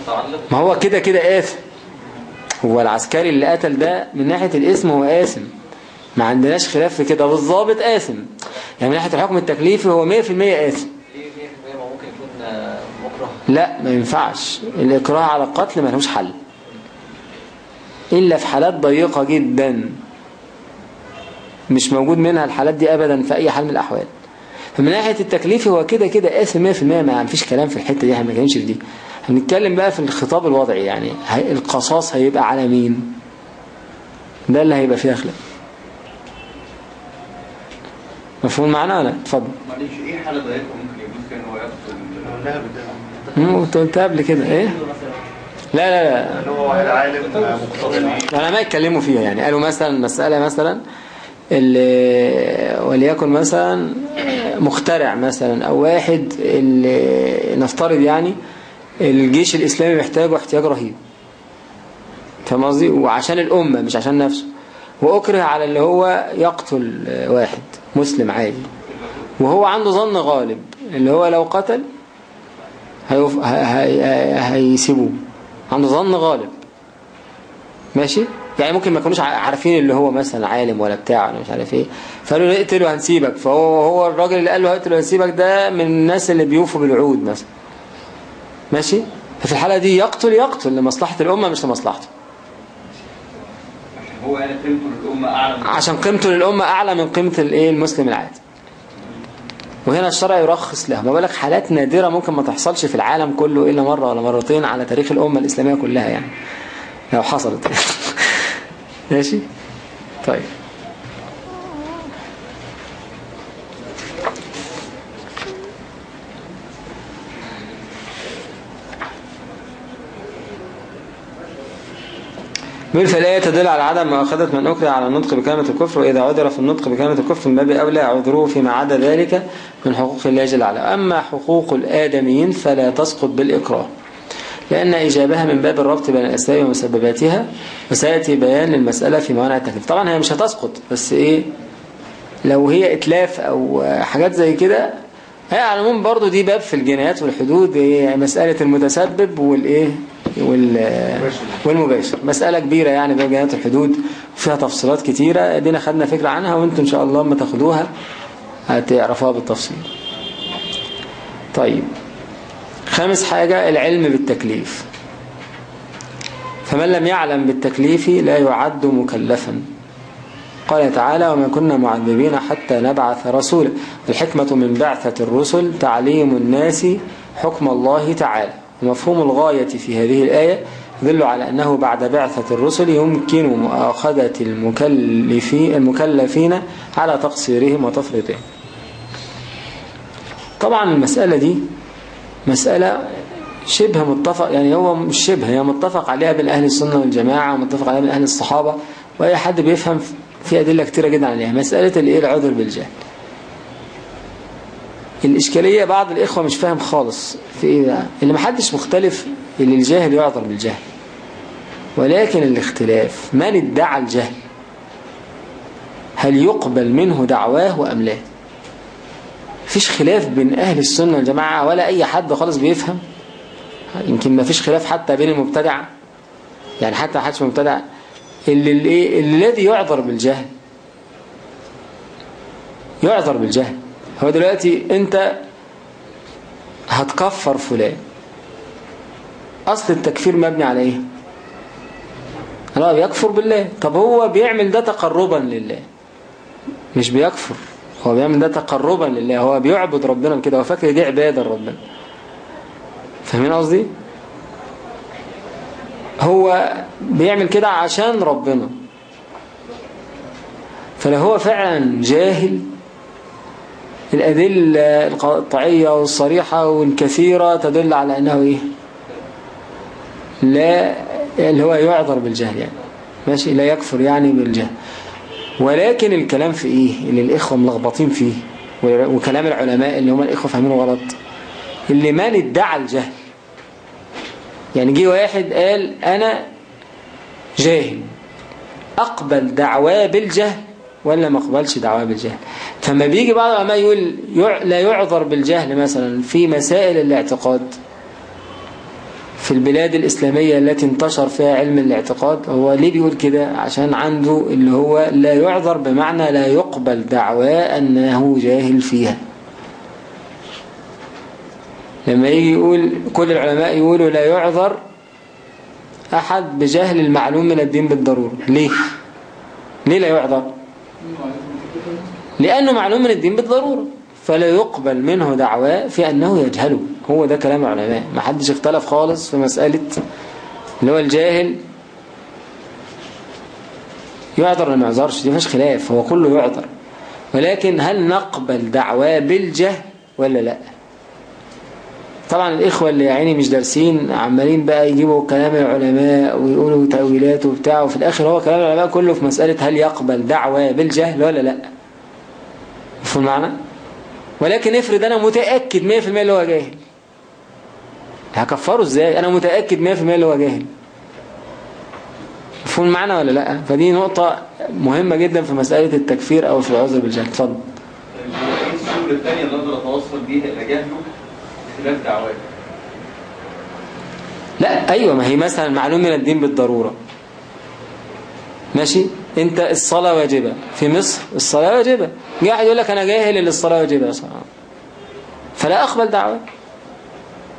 ما هو كده كده آثم. هو العسكري اللي قتل ده من ناحية الاسم هو آثم. ما عندناش خلاف في كده. والضابط آثم. يعني من ناحية الحكم التكليفي هو 100% آثم. ليه 100% ما ممكن يكون آه، مكره لا ما ينفعش. الإكراه على القتل ملوش حل. إلا في حالات ضيقة جدا. مش موجود منها الحالات دي أبدا في أي حال من الأحوال. فمن ناحية التكليف هو كده كده آثم 100% ما فيش كلام في الحتة دي. إحنا ما بنتكلمش في دي. هنتكلم بقى في الخطاب الوضعي يعني هي- القصاص هيبقى على مين؟ ده اللي هيبقى فيها خلاف مفهوم معنا ولا اتفضل. معلش إيه حالة ضيقة ممكن يجوز فيها ان هو يقتل مم، كنت قلتها قبل كده. إيه؟ لا لا لا. اللي هو واحد عالم مقتضي علماء يتكلموا فيها. يعني قالوا مثلا مسألة مثلا اللي وليكن مثلا مخترع مثلا أو واحد اللي نفترض يعني الجيش الإسلامي محتاجه احتياج رهيب. فاهم قصدي؟ وعشان الأمة مش عشان نفسه. وأكره على اللي هو يقتل واحد مسلم عادي. وهو عنده ظن غالب اللي هو لو قتل هيف... ه... هي... هيسيبوه. عنده ظن غالب. ماشي؟ يعني ممكن ما يكونوش عارفين اللي هو مثلا عالم ولا بتاع ولا مش عارف إيه. فقالوا له اقتله هنسيبك. فهو هو الراجل اللي قال له اقتله هنسيبك ده من الناس اللي بيوفوا بالوعود مثلا. ماشي؟ ففي الحالة دي يقتل يقتل لمصلحة الأمة مش لمصلحته. عشان هو يعني قيمته للأمة أعلى من عشان قيمته للأمة أعلى من قيمة الإيه؟ المسلم العادي. وهنا الشرع يرخص له ما بالك حالات نادرة ممكن ما تحصلش في العالم كله إلا مرة ولا مرتين على تاريخ الأمة الإسلامية كلها يعني. لو حصلت [laughs] ماشي؟ طيب. بيقول فالآية تدل على عدم مؤاخذة من أكره على النطق بكلمة الكفر وإذا عذر في النطق بكلمة الكفر من باب أولى عذره فيما عدا ذلك من حقوق الله جل وعلا. أما حقوق الآدميين فلا تسقط بالإكراه لأن إجابها من باب الربط بين الأسباب ومسبباتها وسيأتي بيان للمسألة في موانع التكليف. طبعا هي مش هتسقط بس إيه لو هي إتلاف أو حاجات زي كده هي على العموم برضو دي باب في الجنايات والحدود هي مسألة المتسبب والإيه؟ وال والمباشر. مسألة كبيرة يعني في جنايات الحدود فيها تفصيلات كتيرة ادينا خدنا فكرة عنها وأنتم إن شاء الله لما تاخدوها هتعرفوها بالتفصيل. طيب. خامس حاجة العلم بالتكليف. فمن لم يعلم بالتكليف لا يعد مكلفا. قال تعالى وما كنا معذبين حتى نبعث رسولا. الحكمة من بعثة الرسل تعليم الناس حكم الله تعالى. ومفهوم الغاية في هذه الآية يدل على أنه بعد بعثة الرسل يمكن مؤاخذة المكلفين, على تقصيرهم وتفريطهم. طبعا المسألة دي مسألة شبه متفق يعني هو مش شبه هي متفق عليها بين أهل السنة والجماعة ومتفق عليها بين أهل الصحابة وأي حد بيفهم في أدلة كتيرة جدا عليها. مسألة الإيه؟ العذر بالجهل. الإشكالية بعض الإخوة مش فاهم خالص في إيه بقى اللي محدش مختلف اللي الجاهل يعذر بالجهل. ولكن الاختلاف من ادعى الجهل؟ هل يقبل منه دعواه أم لا؟ فيش خلاف بين أهل السنة والجماعة ولا أي حد خالص بيفهم. يمكن ما فيش خلاف حتى بين المبتدع. يعني حتى ما حدش مبتدع. اللي الذي يعذر بالجهل. يعذر بالجهل. هو دلوقتي انت هتكفر فلان. اصل التكفير مبني على إيه لا بيكفر بالله. طب هو بيعمل ده تقربا لله. مش بيكفر. هو بيعمل ده تقربا لله. هو بيعبد ربنا كده. هو فاكر دي عبادة لربنا. فاهمين قصدي؟ هو بيعمل كده عشان ربنا. فلو هو فعلا جاهل الأدلة القطعية والصريحة والكثيرة تدل على أنه إيه؟ لا اللي هو يعذر بالجهل يعني. ماشي؟ لا يكفر يعني بالجهل. ولكن الكلام في إيه؟ اللي الإخوة ملخبطين فيه وكلام العلماء اللي هم الإخوة فاهمينه غلط. اللي من ادعى الجهل يعني جه واحد قال أنا جاهل. أقبل دعواه بالجهل ولا ما أقبلش دعواه بالجهل؟ فما بيجي بعض العلماء يقول. لا يعذر بالجهل مثلا في مسائل الاعتقاد. في البلاد الإسلامية التي انتشر فيها علم الاعتقاد هو ليه بيقول كده؟ عشان عنده اللي هو لا يعذر بمعنى لا يقبل دعواه أنه جاهل فيها. لما يجي يقول كل العلماء يقولوا لا يعذر أحد بجهل المعلوم من الدين بالضرورة. ليه؟ ليه لا يعذر؟ لأنه معلوم من الدين بالضرورة. فلا يقبل منه دعواه في أنه يجهله. هو ده كلام العلماء. ما حدش اختلف خالص في مسألة اللي هو الجاهل. يعذر ولا ما يعذرش؟ دي مفيش خلاف. هو كله يعذر. ولكن هل نقبل دعواه بالجهل ولا لا؟ طبعا الإخوة اللي يعني مش دارسين عمالين بقى يجيبوا كلام العلماء ويقولوا تأويلات وبتاع وفي الآخر هو كلام العلماء كله في مسألة هل يقبل دعوة بالجهل ولا لأ. مفهوم المعنى ولكن افرض أنا متأكد 100% اللي هو جاهل. هكفره إزاي؟ أنا متأكد 100% اللي هو جاهل. مفهوم المعنى ولا لأ؟ فدي نقطة مهمة جدا في مسألة التكفير أو في العذر بالجهل. اتفضل. إيه السبل الثانية اللي أقدر اتوصل بيها إلى جهله؟ لا أيوة ما هي مثلا معلوم من الدين بالضرورة. ماشي؟ أنت الصلاة واجبة. في مصر الصلاة واجبة. جاء واحد يقول لك أنا جاهل اللي الصلاة واجبة. فلا أقبل دعوة.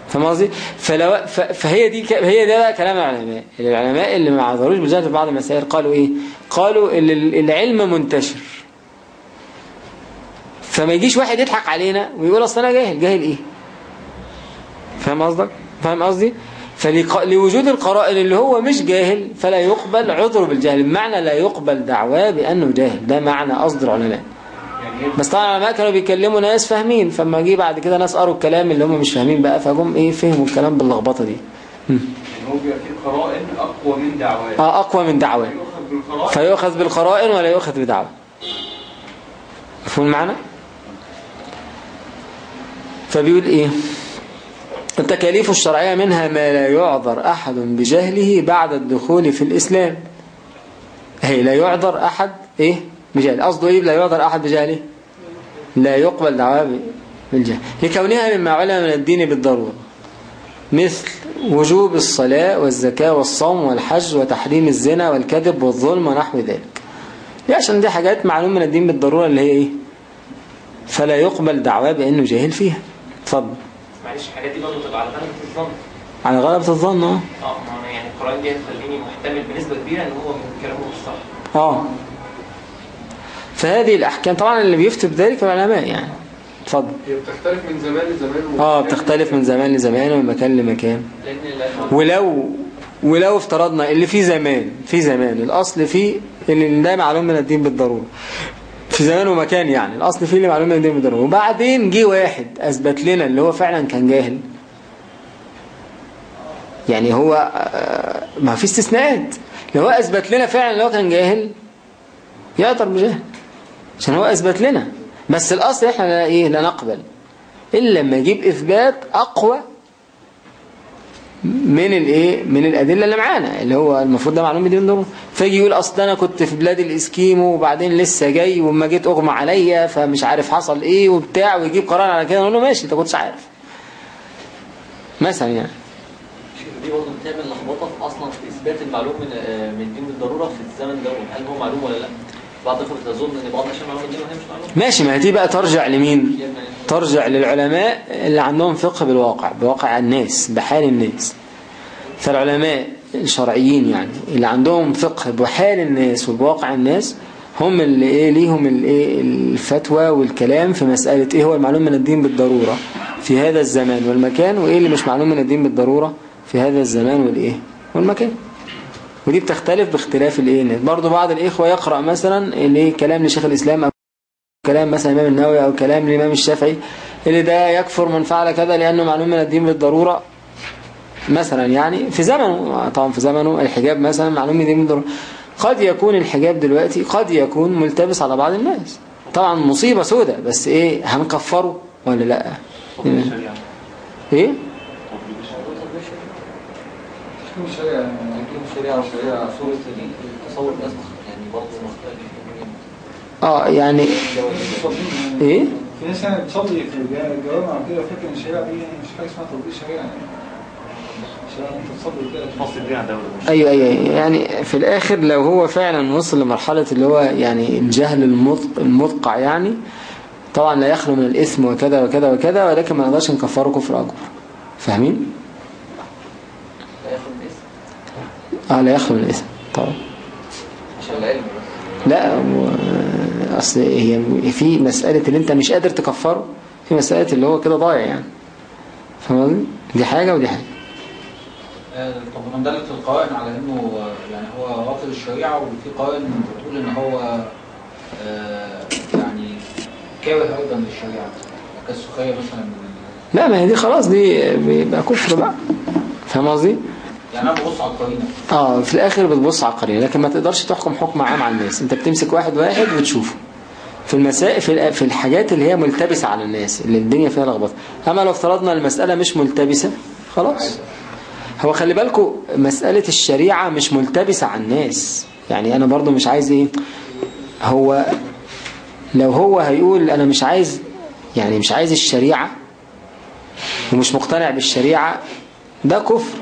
فاهم قصدي؟ فلو فهي دي ك- هي ده بقى كلام العلماء. العلماء اللي ما عذروش بالجهل في بعض المسائل قالوا إيه؟ قالوا ال- ال- العلم منتشر. فما يجيش واحد يضحك علينا ويقول أصل أنا جاهل. جاهل إيه؟ فاهم قصدك؟ فاهم قصدي؟ فلوجود القرائن اللي هو مش جاهل فلا يقبل عذره بالجهل. بمعنى لا يقبل دعواه بأنه جاهل. ده معنى قصد العلماء بس طبعا العلماء كانوا بيكلموا ناس فاهمين. فلما جه بعد كده ناس قروا الكلام اللي هم مش فاهمين بقى فجم إيه فهموا الكلام باللخبطة دي. يعني هو بيبقى فيه قرائن أقوى من دعواه. آه أقوى من دعواه. فيؤخذ بالقرائن؟ ولا يؤخذ بدعوة مفهوم المعنى؟ فبيقول إيه؟ التكاليف الشرعية منها ما لا يعذر أحد بجهله بعد الدخول في الإسلام. هي لا يعذر أحد إيه؟ بجهله. قصده إيه؟ لا يعذر أحد بجهله. لا يقبل دعواه بالجهل. لكونها مما علم من الدين بالضرورة مثل وجوب الصلاة والزكاة والصوم والحج وتحريم الزنا والكذب والظلم ونحو ذلك. ليه؟ عشان دي حاجات معلوم من الدين بالضرورة اللي هي إيه؟ فلا يقبل دعواه بأنه جاهل فيها. اتفضل. معلش الحاجات دي برضه تبقى على غلبة الظن. على غلبة الظن آه. آه ما أنا يعني القرآن دي هتخليني محتمل بنسبة كبيرة إن هو من كلامه مش صح آه. فهذه الأحكام طبعا اللي بيفتي بذلك العلماء يعني. اتفضل. هي بتختلف من زمان لزمان آه بتختلف من زمان لزمان ومن مكان لمكان. ولو ولو افترضنا اللي في زمان في زمان الأصل فيه اللي ده معلوم من الدين بالضرورة. في زمان ومكان يعني. الأصل فيه اللي معلوم من بالضرورة وبعدين جه واحد أثبت لنا اللي هو فعلا كان جاهل. يعني هو آه، ما في استثناءات. لو هو أثبت لنا فعلا اللي هو كان جاهل يعطر بجهل عشان هو أثبت لنا. بس الأصل إحنا إيه لا نقبل. إلا لما يجيب إثبات أقوى من الايه من الأدلة اللي معانا اللي هو المفروض ده معلوم بدين ضرورة. فيجي يقول أصل أنا كنت في بلاد الإسكيمو وبعدين لسه جاي وما جيت أغمى عليا فمش عارف حصل إيه وبتاع ويجيب قرار على كده. نقول له ماشي أنت كنتش عارف. مثلا يعني. دي برضه بتعمل لخبطة أصلا في إثبات المعلوم من آه، من الدين بالضروره في الزمن ده هل هو معلوم ولا لا؟ بعض تظن إن بعض وهي مش معلومه ماشي ما هي دي بقى ترجع لمين؟ ترجع للعلماء اللي عندهم فقه بالواقع بواقع الناس بحال الناس. فالعلماء الشرعيين يعني اللي عندهم فقه بحال الناس وبواقع الناس هم اللي إيه ليهم الايه الفتوى والكلام في مسألة إيه هو المعلوم من الدين بالضرورة في هذا الزمان والمكان وإيه اللي مش معلوم من الدين بالضرورة في هذا الزمان والإيه والمكان. ودي بتختلف باختلاف الايه. برضو بعض الإخوة يقرأ مثلا اللي كلام لشيخ الإسلام أو كلام مثلا الإمام النووي أو كلام الإمام الشافعي اللي ده يكفر من فعل كذا لأنه معلوم من الدين بالضرورة مثلا يعني في زمنه طبعا في زمنه الحجاب مثلا معلوم من الدين بالضرورة. قد يكون الحجاب دلوقتي قد يكون ملتبس على بعض الناس. طبعا مصيبة سودة بس إيه هنكفره ولا لأ؟ إيه؟ الشريعة يعني الشريعه التصور يعني برضه مختلف. آه يعني إيه؟ في ناس يعني بتصلي في الجوامع وكده وفاكر ان الشريعة دي مش حاجة اسمها تطبيق شريعة يعني. دولة أيوه أيوه أيوة. يعني في الآخر لو هو فعلا وصل لمرحلة اللي هو يعني الجهل المدق- المدقع يعني طبعا لا يخلو من الإثم وكذا وكذا وكذا ولكن ما نقدرش نكفره كفر أكبر. فاهمين؟ لا ياخد الاسم آه لا يخلو من الإثم. طبعا. عشان العلم لا و... أصل هي في مسألة اللي أنت مش قادر تكفره في مسألة اللي هو كده ضايع يعني. فاهم؟ دي حاجة ودي حاجة. آه، طب من دلت القوائم على إنه يعني هو رافض الشريعة وفي قوائم بتقول إن هو آه، يعني كاره أيضا للشريعة كالسخريه مثلا. لا ما هي دي خلاص دي بيبقى كفر بقى. فاهم قصدي؟ يعني أنا ببص على القرينه آه في الآخر بتبص على القرينه لكن ما تقدرش تحكم حكم عام على الناس. أنت بتمسك واحد واحد وتشوفه. في المسائل في في الحاجات اللي هي ملتبسة على الناس اللي الدنيا فيها لخبطة. أما لو افترضنا المسألة مش ملتبسة خلاص. هو خلي بالكم مسألة الشريعة مش ملتبسة على الناس. يعني أنا برضو مش عايز إيه هو لو هو هيقول أنا مش عايز يعني مش عايز الشريعة ومش مقتنع بالشريعة ده كفر.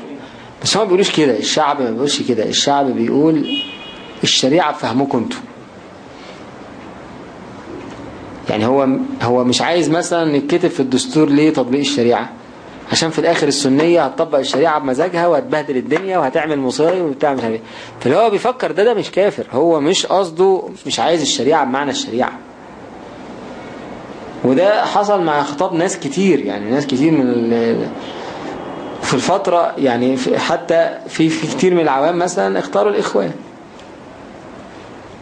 بس هو ما بيقولوش كده الشعب ما بيقولش كده الشعب بيقول الشريعة بفهمكم أنتوا. يعني هو هو مش عايز مثلا يتكتب في الدستور ليه تطبيق الشريعة؟ عشان في الآخر السنية هتطبق الشريعة بمزاجها وهتبهدل الدنيا وهتعمل مصايب وبتاع مش عارف إيه. فاللي هو بيفكر ده ده مش كافر. هو مش قصده مش عايز الشريعة بمعنى الشريعة. وده حصل مع خطاب ناس كتير يعني ناس كتير من ال- في الفترة يعني حتى في في كتير من العوام مثلا اختاروا الإخوان.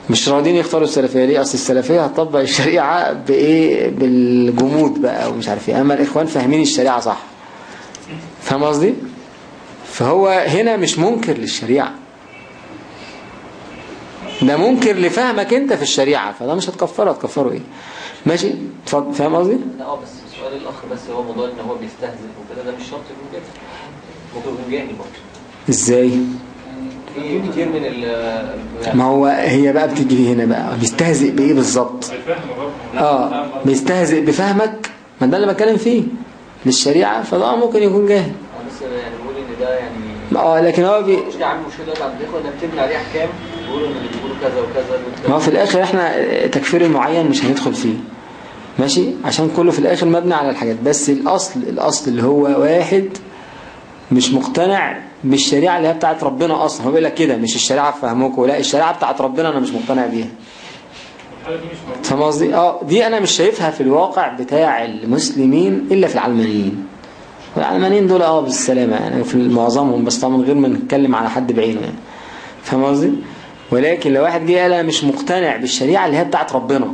مش راضيين يختاروا السلفية. ليه؟ أصل السلفية هتطبق الشريعة بإيه؟ بالجمود بقى ومش عارف إيه. أما الإخوان فاهمين الشريعة صح. فاهم قصدي؟ فهو هنا مش منكر للشريعة. ده منكر لفهمك أنت في الشريعة. فده مش هتكفره. هتكفره إيه؟ ماشي؟ اتفضل. فاهم قصدي؟ آه بس سؤال الاخ بس هو موضوع إن هو بيستهزئ وكده. ده مش شرط يكون إزاي؟ ما هو هي بقى بتيجي هنا بقى بيستهزئ بإيه بالظبط؟ آه بيستهزئ بفهمك ما ده اللي بتكلم فيه للشريعة فده ممكن يكون جاهل. آه لكن هو بي... مش مشكله عليه احكام بيقولوا ان بيقولوا كذا وكذا ما هو في الآخر إحنا تكفير المعين مش هندخل فيه ماشي؟ عشان كله في الآخر مبني على الحاجات بس الأصل الأصل اللي هو واحد مش مقتنع بالشريعة اللي هي بتاعت ربنا أصلا. هو بيقول لك كده مش الشريعة فهموكوا لا الشريعة بتاعت ربنا أنا مش مقتنع بيها. فاهم قصدي؟ آه دي أنا مش شايفها في الواقع بتاع المسلمين إلا في العلمانيين. العلمانيين دول آه بالسلامة يعني في معظمهم بس طبعا من غير ما نتكلم على حد بعينه يعني. فاهم قصدي؟ ولكن لو واحد جه قال أنا مش مقتنع بالشريعة اللي هي بتاعت ربنا.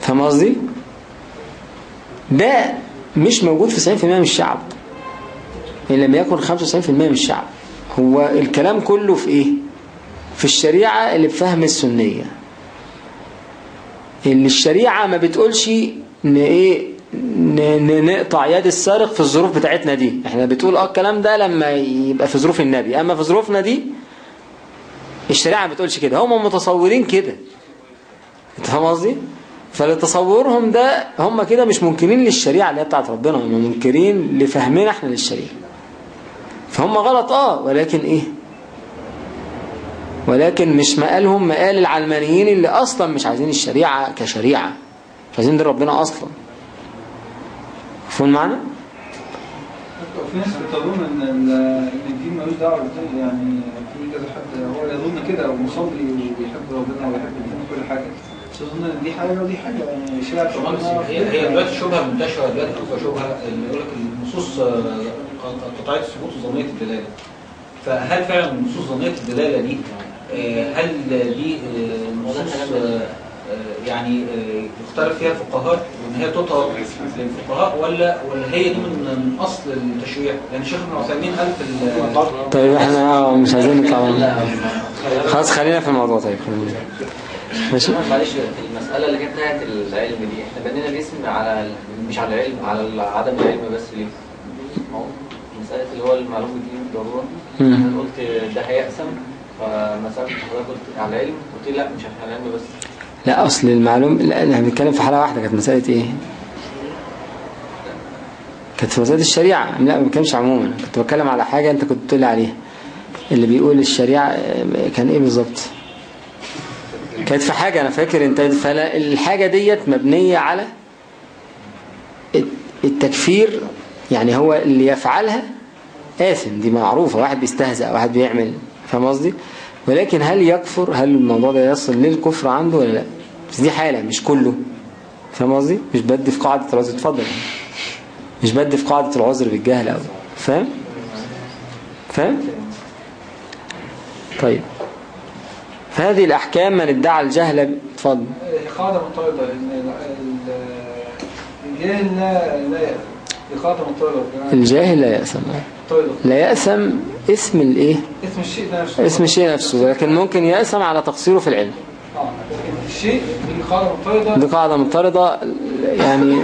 فاهم قصدي؟ ده مش موجود في 90% من الشعب. إن لم يكن 95% من الشعب. هو الكلام كله في إيه؟ في الشريعة اللي بفهم السنية. اللي الشريعة ما بتقولش إن إيه؟ ن- ن- نقطع يد السارق في الظروف بتاعتنا دي. إحنا بتقول آه الكلام ده لما يبقى في ظروف النبي. أما في ظروفنا دي الشريعة ما بتقولش كده. هم متصورين كده. أنت فاهم قصدي؟ فلتصورهم ده هم كده مش منكرين للشريعة اللي هي بتاعت ربنا هم منكرين لفهمنا إحنا للشريعة. فهم غلط آه ولكن إيه؟ ولكن مش مقالهم مقال العلمانيين اللي أصلا مش عايزين الشريعة كشريعة مش عايزين دي ربنا أصلا. مفهوم المعنى؟ وفي ناس بتظن إن ال- إن الدين ملوش دعوة بالدين يعني في كذا حد هو يظن كده ومصلي وبيحب ربنا ويحب الدين وكل حاجة. دي حاجة ودي حاجة يعني هي هي دلوقتي الشبهه المنتشره دلوقتي اكبر شبهة اللي يقول لك النصوص آه، قطعية الثبوت وظنيه الدلالة. فهل فعلا النصوص ظنيه الدلالة دي آه، هل دي آه، نصوص يعني يختلف فيها الفقهاء وإن هي تطهر للفقهاء ولا ولا هي دي من أصل التشريع؟ لأن الشيخ ابن عثيمين قال في ال- طيب إحنا مش عايزين نطلع خلاص خلينا في الموضوع. طيب خلينا. ماشي. معلش المسألة اللي كانت بتاعت العلم دي إحنا بنينا الاسم على مش على العلم على عدم العلم بس ليه؟ مسألة اللي هو المعلوم بالدين بالضرورة مم. أنا قلت ده هيقسم فما سألت حضرتك قلت على العلم قلت لا مش على العلم بس. لا أصل المعلوم لا إحنا بنتكلم في حالة واحدة كانت مسألة إيه؟ كانت في مسألة الشريعة. لا ما بتكلمش عموما. كنت بتكلم على حاجة أنت كنت بتقول لي عليها. اللي بيقول الشريعة آه، كان إيه بالظبط؟ كانت في حاجة أنا فاكر انت فالحاجة ديت مبنية على الت- التكفير يعني هو اللي يفعلها آثم دي معروفة واحد بيستهزأ واحد بيعمل فاهم قصدي؟ ولكن هل يكفر؟ هل الموضوع ده يصل للكفر عنده ولا لا؟ بس دي حالة مش كله فاهم قصدي؟ مش بدي في قاعدة العذر اتفضل. مش بدي في قاعدة العذر بالجهل أوي فاهم؟ فاهم؟ طيب. فهذه الأحكام من ادعى الجهل. ان ال- ال- الجاهل لا لا يأثم. مضطردة. الجاهل لا يأثم. لا يأثم اسم الإيه؟ اسم الشيء نفسه. اسم الشيء نفسه لكن ممكن يأثم على تقصيره في العلم. لكن الشيء دي قاعدة مضطردة. دي قاعدة يعني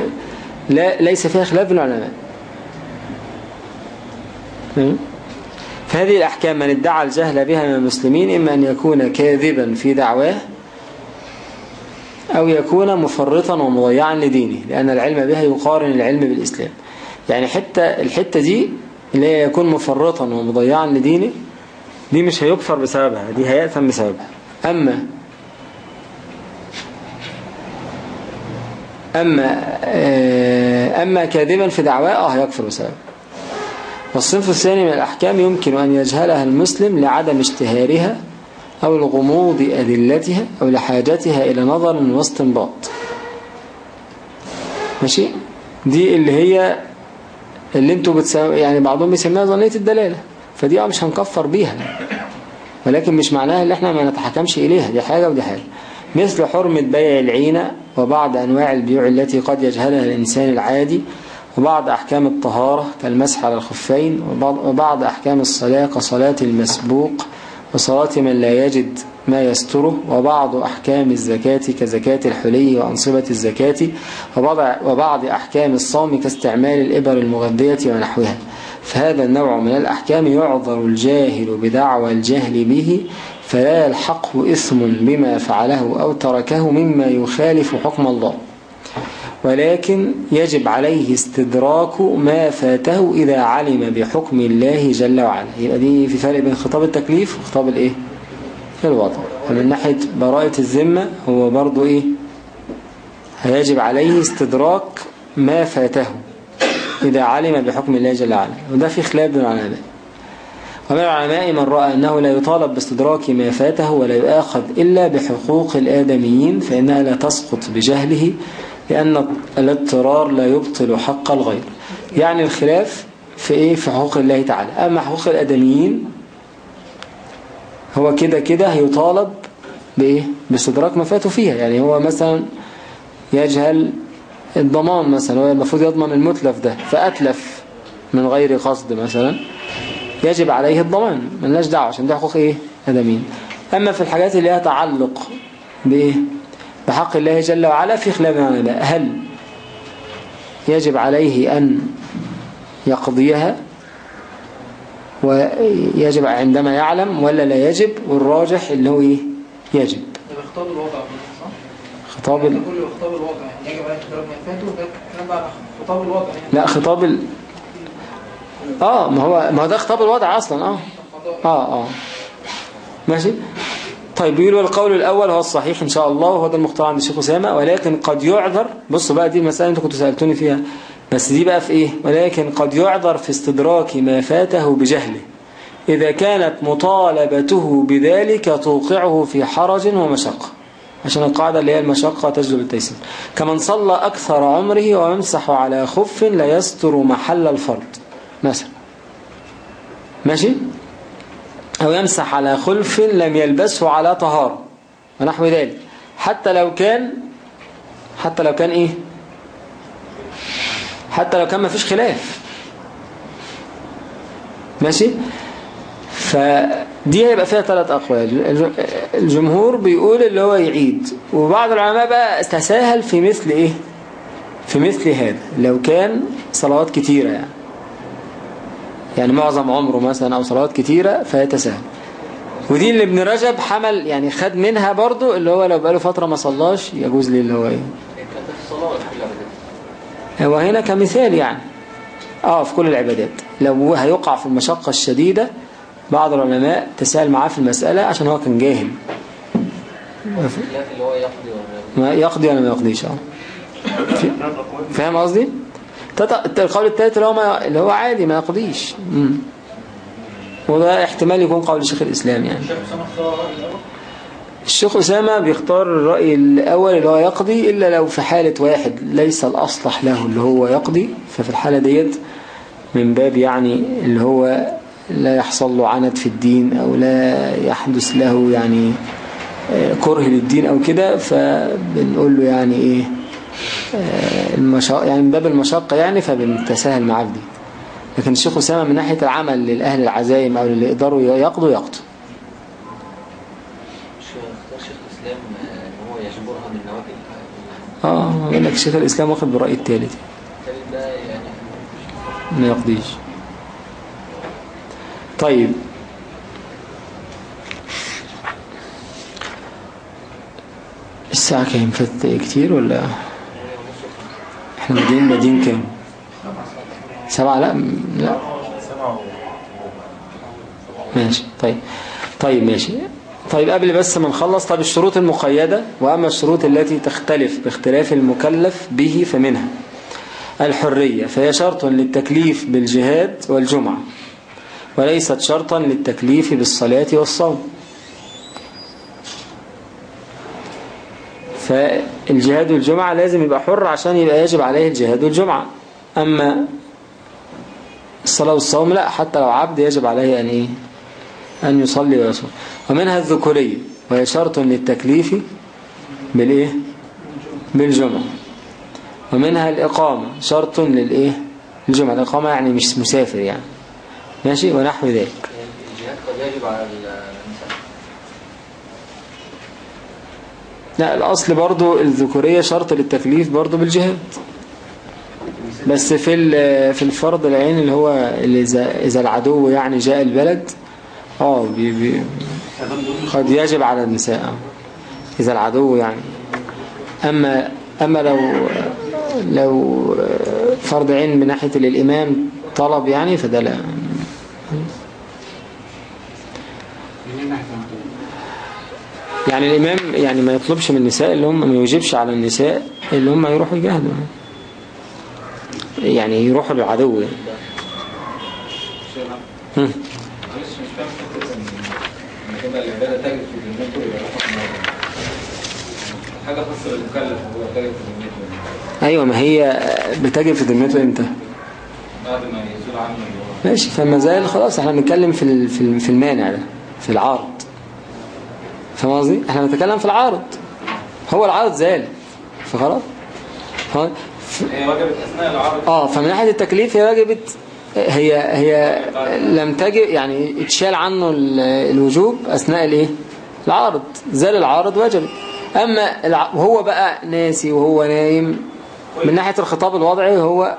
لا ليس فيها خلاف بين العلماء. فاهم؟ فهذه الأحكام من ادعى الجهل بها من المسلمين إما أن يكون كاذبا في دعواه أو يكون مفرطا ومضيعا لدينه لأن العلم بها يقارن العلم بالإسلام. يعني حتى الحتة دي اللي هي يكون مفرطا ومضيعا لدينه دي مش هيكفر بسببها دي هيأثم بسببها. أما أما آه، أما كاذبا في دعواه آه هيكفر بسبب والصنف الثاني من الأحكام يمكن أن يجهلها المسلم لعدم اشتهارها أو لغموض أدلتها أو لحاجتها إلى نظر واستنباط. ماشي؟ دي اللي هي اللي أنتوا بتسم... يعني بعضهم بيسميها ظنية الدلالة. فدي آه مش هنكفر بيها. ولكن مش معناها إن إحنا ما نتحكمش إليها. دي حاجة ودي حاجة. مثل حرمة بيع العينة وبعض أنواع البيوع التي قد يجهلها الإنسان العادي وبعض أحكام الطهارة كالمسح على الخفين وبعض, أحكام الصلاة كصلاة المسبوق وصلاة من لا يجد ما يستره وبعض أحكام الزكاة كزكاة الحلي وأنصبة الزكاة وبعض, وبعض أحكام الصوم كاستعمال الإبر المغذية ونحوها. فهذا النوع من الأحكام يعذر الجاهل بدعوى الجهل به فلا يلحقه إثم بما فعله أو تركه مما يخالف حكم الله. ولكن يجب عليه استدراك ما فاته إذا علم بحكم الله جل وعلا. يبقى دي في فرق بين خطاب التكليف وخطاب الإيه؟ الوضع. فمن ناحية براءة الذمة هو برضو إيه؟ هيجب عليه استدراك ما فاته إذا علم بحكم الله جل وعلا. وده في خلاف بين العلماء. ومن العلماء من رأى أنه لا يطالب باستدراك ما فاته ولا يؤاخذ إلا بحقوق الآدميين فإنها لا تسقط بجهله لأن الاضطرار لا يبطل حق الغير. يعني الخلاف في إيه؟ في حقوق الله تعالى. أما حقوق الآدميين هو كده كده هيطالب بإيه؟ باستدراك ما فاته فيها. يعني هو مثلا يجهل الضمان مثلا هو المفروض يضمن المتلف ده فأتلف من غير قصد مثلا. يجب عليه الضمان ملناش دعوة عشان ده حقوق إيه؟ ادمين أما في الحاجات اللي لها تعلق بإيه؟ بحق الله جل وعلا في خلاف العلماء هل يجب عليه أن يقضيها؟ ويجب عندما يعلم ولا لا يجب؟ والراجح اللي هو إيه يجب الوضع صح؟ خطاب ال... كله بخطاب الوضع يعني يجب عليه استدراك ما فاته بقى خطاب الوضع يعني. لا خطاب ال... آه ما هو ما هو ده خطاب الوضع أصلا آه. آه آه. ماشي. طيب بيقول والقول الأول هو الصحيح إن شاء الله وهو ده المختار عند الشيخ أسامة ولكن قد يعذر. بصوا بقى دي المسألة أنتوا كنتوا سألتوني فيها. بس دي بقى في إيه؟ ولكن قد يعذر في استدراك ما فاته بجهله. إذا كانت مطالبته بذلك توقعه في حرج ومشقة. عشان القاعدة اللي هي المشقة تجلب التيسير. كمن صلى أكثر عمره ويمسح على خف لا يستر محل الفرض مثلا. ماشي؟ أو يمسح على خلف لم يلبسه على طهارة ونحو ذلك. حتى لو كان حتى لو كان إيه؟ حتى لو كان ما فيش خلاف. ماشي؟ فدي هيبقى فيها ثلاث أقوال. الجمهور بيقول اللي هو يعيد. وبعض العلماء بقى تساهل في مثل إيه؟ في مثل هذا لو كان صلوات كتيرة يعني. يعني معظم عمره مثلا أو صلوات كتيرة فيتساهل. ودي اللي ابن رجب حمل يعني خد منها برضو اللي هو لو بقاله فترة ما صلاش يجوز لي اللي هو إيه. كانت في الصلاة ولا في العبادات؟ هو هنا كمثال يعني. آه في كل العبادات. لو هو هيقع في المشقة الشديدة بعض العلماء تسأل معاه في المسألة عشان هو كان جاهل. الخلاف اللي هو يقضي ولا ما يقضي ولا ما يقضيش آه. [coughs] فاهم قصدي؟ القول الثالث اللي هو ما اللي هو عادي ما يقضيش. وده احتمال يكون قول شيخ الإسلام يعني. الشيخ أسامة بيختار الرأي الأول اللي هو يقضي إلا لو في حالة واحد ليس الأصلح له اللي هو يقضي ففي الحالة ديت من باب يعني اللي هو لا يحصل له عنت في الدين أو لا يحدث له يعني آه، كره للدين أو كده فبنقول له يعني إيه؟ المشا... يعني من باب المشقة يعني فبنتساهل معاه في دي. لكن الشيخ أسامة من ناحية العمل للأهل العزايم أو اللي يقدروا يقضوا يقضوا. آه، آه بقول لك شيخ الإسلام واخد برأي الثالث ما يقضيش. طيب. الساعة فات كتير ولا؟ إحنا بادين بادين كام؟ سبعة لا لا. ماشي طيب. طيب ماشي. طيب قبل بس ما نخلص طيب الشروط المقيدة وأما الشروط التي تختلف باختلاف المكلف به فمنها. الحرية فهي شرط للتكليف بالجهاد والجمعة وليست شرطا للتكليف بالصلاة والصوم. فالجهاد والجمعة لازم يبقى حر عشان يبقى يجب عليه الجهاد والجمعة. أما الصلاة والصوم لا حتى لو عبد يجب عليه أن إيه أن يصلي ويصوم. ومنها الذكورية وهي شرط للتكليف بالإيه؟ بالجمعة. ومنها الإقامة شرط للإيه؟ الجمعة. الإقامة يعني مش مسافر يعني. ماشي؟ ونحو ذلك. يعني الجهاد قد يجب على النساء لا الأصل برضو الذكورية شرط للتكليف برضو بالجهاد بس في في الفرض العين اللي هو اللي إذا العدو يعني جاء البلد آه قد يجب على النساء. إذا العدو يعني أما أما لو لو فرض عين من ناحية الإمام طلب يعني فده لا يعني الإمام يعني ما يطلبش من النساء اللي هم ما يوجبش على النساء اللي هم يروحوا يجاهدوا يعني يروحوا للعدو يعني. معلش مش فاهم حتة ان في. حاجة خاصه بالمكلف هو في أيوة ما هي بتجب في ذمته إمتى بعد ما يزول عنه ماشي فما زال خلاص إحنا بنتكلم في في ال- في المانع ده في العارض فاهم قصدي إحنا بنتكلم في العارض هو العارض زال فخلاص هي وجبت أثناء العرض. آه فمن ناحية التكليف هي وجبت هي هي لم تجب يعني اتشال عنه ال- الوجوب أثناء الإيه؟ العارض زال العارض وجبت. أما الع- وهو بقى ناسي وهو نايم. من ناحية الخطاب الوضعي هو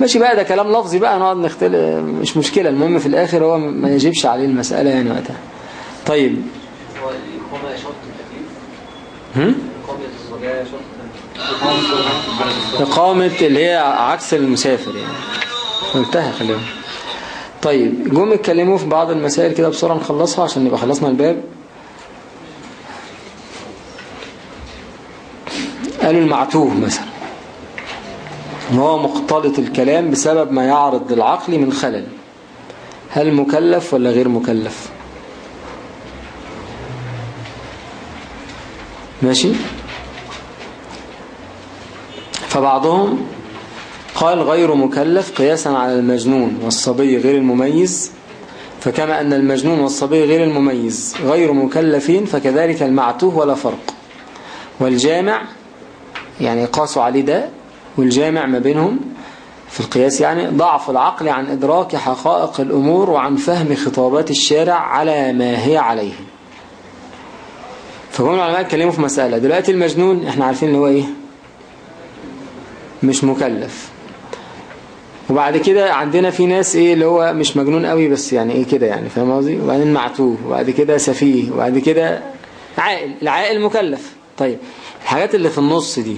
ماشي بقى ده كلام لفظي بقى نقعد نختلف مش مشكلة. المهم في الآخر هو ما يجيبش عليه المسألة يعني وقتها. طيب. هو؟ إقامة اللي هي عكس المسافر يعني. قلتها خليهم طيب جم اتكلموا في بعض المسائل كده بسرعة نخلصها عشان نبقى خلصنا الباب. قالوا المعتوه مثلا. وهو مختلط الكلام بسبب ما يعرض للعقل من خلل. هل مكلف ولا غير مكلف؟ ماشي؟ فبعضهم قال غير مكلف قياسا على المجنون والصبي غير المميز فكما أن المجنون والصبي غير المميز غير مكلفين فكذلك المعتوه ولا فرق. والجامع يعني قاسوا عليه ده والجامع ما بينهم في القياس يعني ضعف العقل عن إدراك حقائق الأمور وعن فهم خطابات الشارع على ما هي عليه. فهم العلماء اتكلموا في مسألة. دلوقتي المجنون إحنا عارفين اللي هو إيه؟ مش مكلف. وبعد كده عندنا في ناس إيه اللي هو مش مجنون قوي بس يعني إيه كده يعني فاهم قصدي؟ وبعدين معتوه وبعد كده سفيه وبعد كده عاقل. العاقل مكلف. طيب الحاجات اللي في النص دي.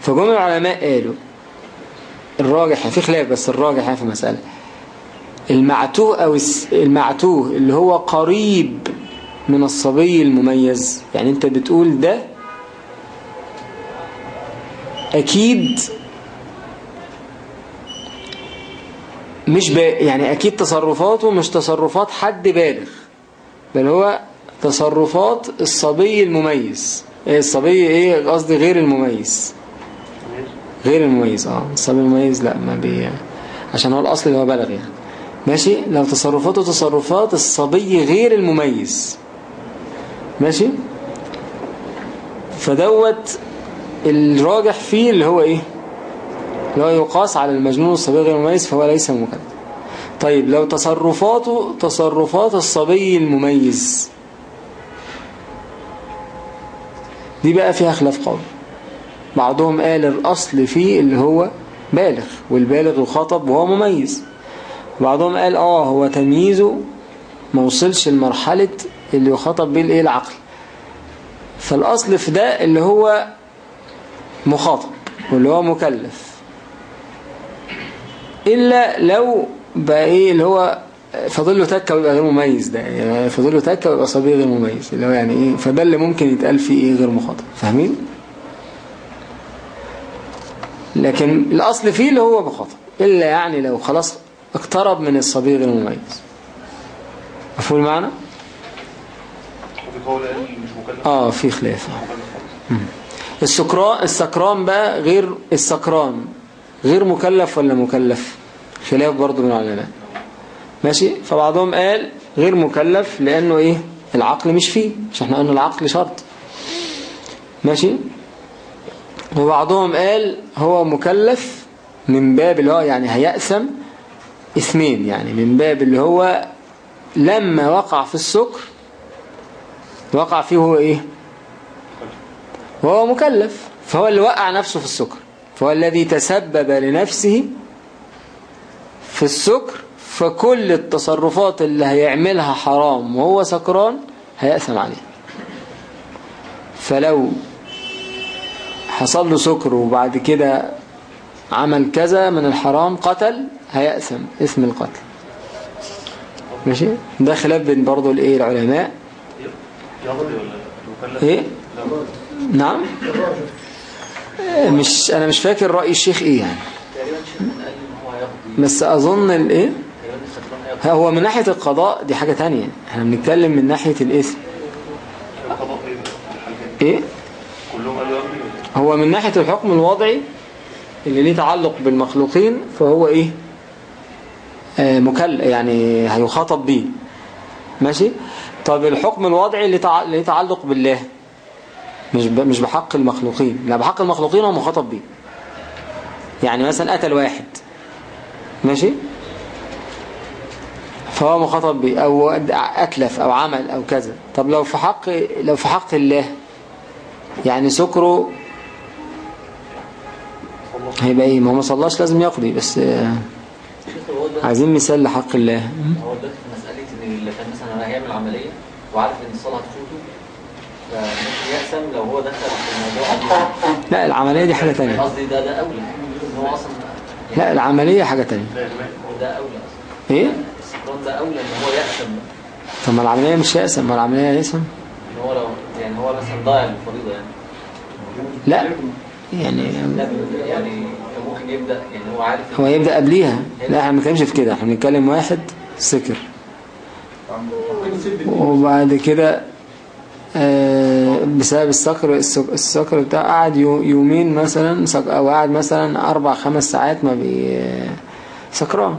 فجم العلماء قالوا الراجح في خلاف بس الراجح يعني في مسألة. المعتوه أو المعتوه اللي هو قريب من الصبي المميز. يعني انت بتقول ده أكيد مش با يعني أكيد تصرفاته مش تصرفات حد بالغ بل هو تصرفات الصبي المميز. إيه الصبي؟ إيه قصدي غير المميز؟ غير المميز آه. الصبي المميز لا ما بي عشان هو الأصل اللي هو بلغ يعني. ماشي؟ لو تصرفاته تصرفات الصبي غير المميز. ماشي؟ فدوت الراجح فيه اللي هو إيه؟ اللي هو يقاس على المجنون الصبي غير المميز فهو ليس مكلف. طيب لو تصرفاته تصرفات الصبي المميز. دي بقى فيها خلاف قول بعضهم قال الأصل فيه اللي هو بالغ والبالغ يخاطب وهو مميز. بعضهم قال آه هو تمييزه ما وصلش لمرحلة اللي يخاطب بيه الايه؟ العقل. فالأصل في ده اللي هو مخاطب واللي هو مكلف. إلا لو بقى إيه اللي هو فاضل له تكة ويبقى غير مميز ده يعني فاضل له تكة ويبقى صبي غير مميز. اللي هو يعني إيه؟ فده اللي ممكن يتقال فيه إيه غير مخاطب. فاهمين؟ لكن الأصل فيه اللي هو مخاطب. إلا يعني لو خلاص اقترب من الصبي غير المميز مفهوم المعنى؟ قول قال مش مكلف. آه في خلاف. السكران السكران بقى غير السكران. غير مكلف ولا مكلف؟ خلاف برضو من العلماء. ماشي؟ فبعضهم قال غير مكلف لأنه إيه؟ العقل مش فيه. مش إحنا قلنا العقل شرط. ماشي؟ وبعضهم قال هو مكلف من باب اللي هو يعني هيأسم اثنين. يعني من باب اللي هو لما وقع في السكر وقع فيه هو إيه؟ وهو مكلف. فهو اللي وقع نفسه في السكر. فهو الذي تسبب لنفسه في السكر فكل التصرفات اللي هيعملها حرام وهو سكران هيأثم عليه. فلو حصل له سكر وبعد كده عمل كذا من الحرام قتل هيأثم اسم القتل. ماشي؟ ده خلاف بين برضو الإيه؟ العلماء. إيه؟ نعم؟ آه، مش أنا مش فاكر رأي الشيخ إيه يعني. بس أظن الايه هو من ناحية القضاء دي حاجة تانية. إحنا بنتكلم من ناحية الاسم إيه؟ ولا هو من ناحية الحكم الوضعي اللي ليه تعلق بالمخلوقين فهو إيه؟ آه مكل يعني هيخاطب بيه. ماشي؟ طب الحكم الوضعي اللي تع- اللي ليه تعلق بالله. مش. مش بحق المخلوقين. لا بحق المخلوقين هو مخاطب بيه. يعني مثلا قتل واحد. ماشي؟ فهو مخاطب بيه. أو أتلف أو عمل أو كذا. طب لو في حق لو في حق الله يعني سكره هيبقى إيه؟ ما هو ما صلاش لازم يقضي بس عايزين مثال لحق الله. هو ده مسألة إن اللي كان مثلا هيعمل عملية وعارف إن الصلاة هتفوته فممكن يأسم لو هو دخل في الموضوع. لا العملية دي حاجة تانية. قصدي ده ده أولى. ان هو أصلا لا العملية حاجة تانية. ده أولى. أصلا إيه؟ السكران ده أولى إن هو يأسم طب ما العملية مش يأسم ما العملية يأسم إن هو لو يعني هو مثلا ضايع الفريضة يعني. لا يعني لا يعني كان ممكن يبدأ يعني هو عارف هو يبدأ قبليها. لا إحنا ما بنتكلمش في كده. إحنا بنتكلم واحد سكر. وبعد كده آه، بسبب السكر السك- السكر بتاعه قعد يو- يومين مثلا أو قعد مثلا أربع خمس ساعات ما بي سكران.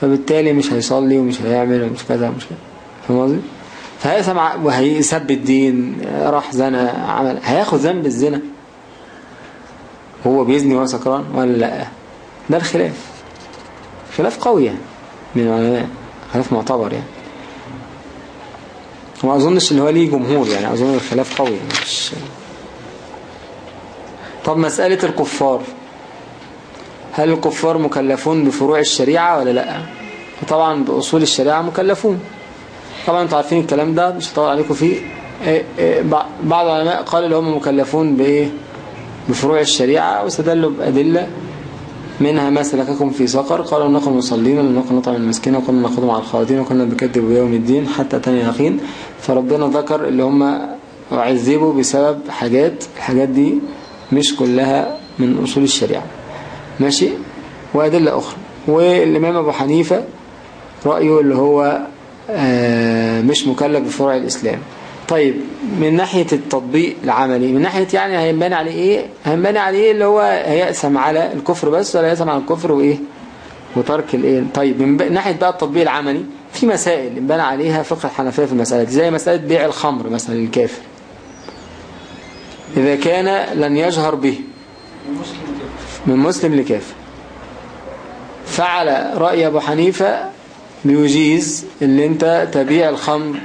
فبالتالي مش هيصلي ومش هيعمل ومش كذا ومش كذا. فاهم قصدي؟ فهيسمع وهيسب الدين راح زنى عمل. هياخد ذنب الزنا. هو بيزني وهو سكران ولا لأ؟ ده الخلاف. خلاف قوي يعني. من العلماء. خلاف معتبر يعني. وما أظنش إن هو ليه جمهور يعني أظن الخلاف قوي يعني مش طب مسألة الكفار. هل الكفار مكلفون بفروع الشريعة ولا لأ؟ طبعا بأصول الشريعة مكلفون. طبعا أنتوا عارفين الكلام ده مش هطول عليكم فيه. إيه إيه بع- بعض العلماء قالوا اللي هم مكلفون بإيه؟ بفروع الشريعة واستدلوا بأدلة منها ما سلككم في سقر. قالوا إنكم مصلين ولم نكن نطعم المسكين وكنا نأخذ مع الخالدين وكنا بكذب بيوم الدين حتى اتاني يقين فربنا ذكر اللي هم عذبوا بسبب حاجات الحاجات دي مش كلها من أصول الشريعة. ماشي؟ وأدلة أخرى. والإمام أبو حنيفة رأيه اللي هو آه، مش مكلف بفروع الإسلام. طيب من ناحية التطبيق العملي من ناحية يعني هينبني عليه إيه؟ هينبني عليه اللي هو هيقسم على الكفر بس ولا يقسم على الكفر وإيه؟ وترك الإيه؟ طيب من ناحية بقى التطبيق العملي في مسائل انبنى عليها فقه الحنفية في المسألة دي زي مسألة بيع الخمر مثلا للكافر. إذا كان لن يجهر به من مسلم لكافر. فعلى رأي أبو حنيفة بيجيز اللي أنت تبيع الخمر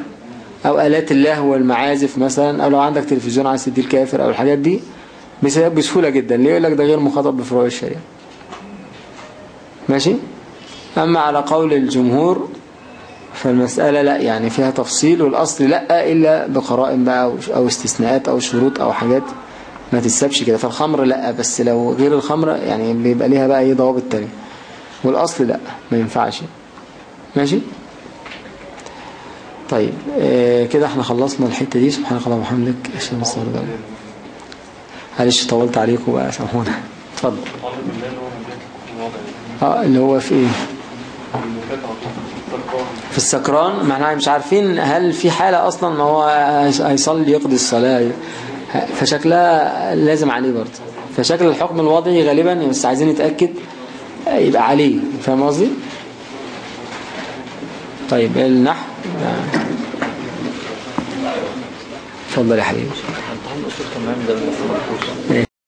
أو آلات اللهو والمعازف مثلا أو لو عندك تلفزيون عايز تديه الكافر أو الحاجات دي بسهولة جدا. ليه يقول لك ده غير مخاطب بفروع الشريعة؟ ماشي؟ أما على قول الجمهور فالمسألة لا يعني فيها تفصيل والأصل لا إلا بقرائن بقى أو- أو استثناءات أو شروط أو حاجات ما تتسابش كده. فالخمر لا بس لو غير الخمر يعني بيبقى ليها بقى إيه ضوابط تانية. والأصل لا ما ينفعش. ماشي؟ طيب آه كده إحنا خلصنا الحتة دي. سبحانك اللهم وبحمدك أشهد أن لا إله معلش طولت عليكم بقى سامحونا. اتفضل. آه اللي هو في إيه؟ في السكران ما إحنا مش عارفين هل في حالة أصلا ما هو هيصلي يقضي الصلاة. فشكلها لازم عليه برضه. فشكل الحكم الوضعي غالبا بس عايزين نتأكد يبقى عليه. فاهم قصدي؟ طيب النحو. اتفضل يا حبيبي.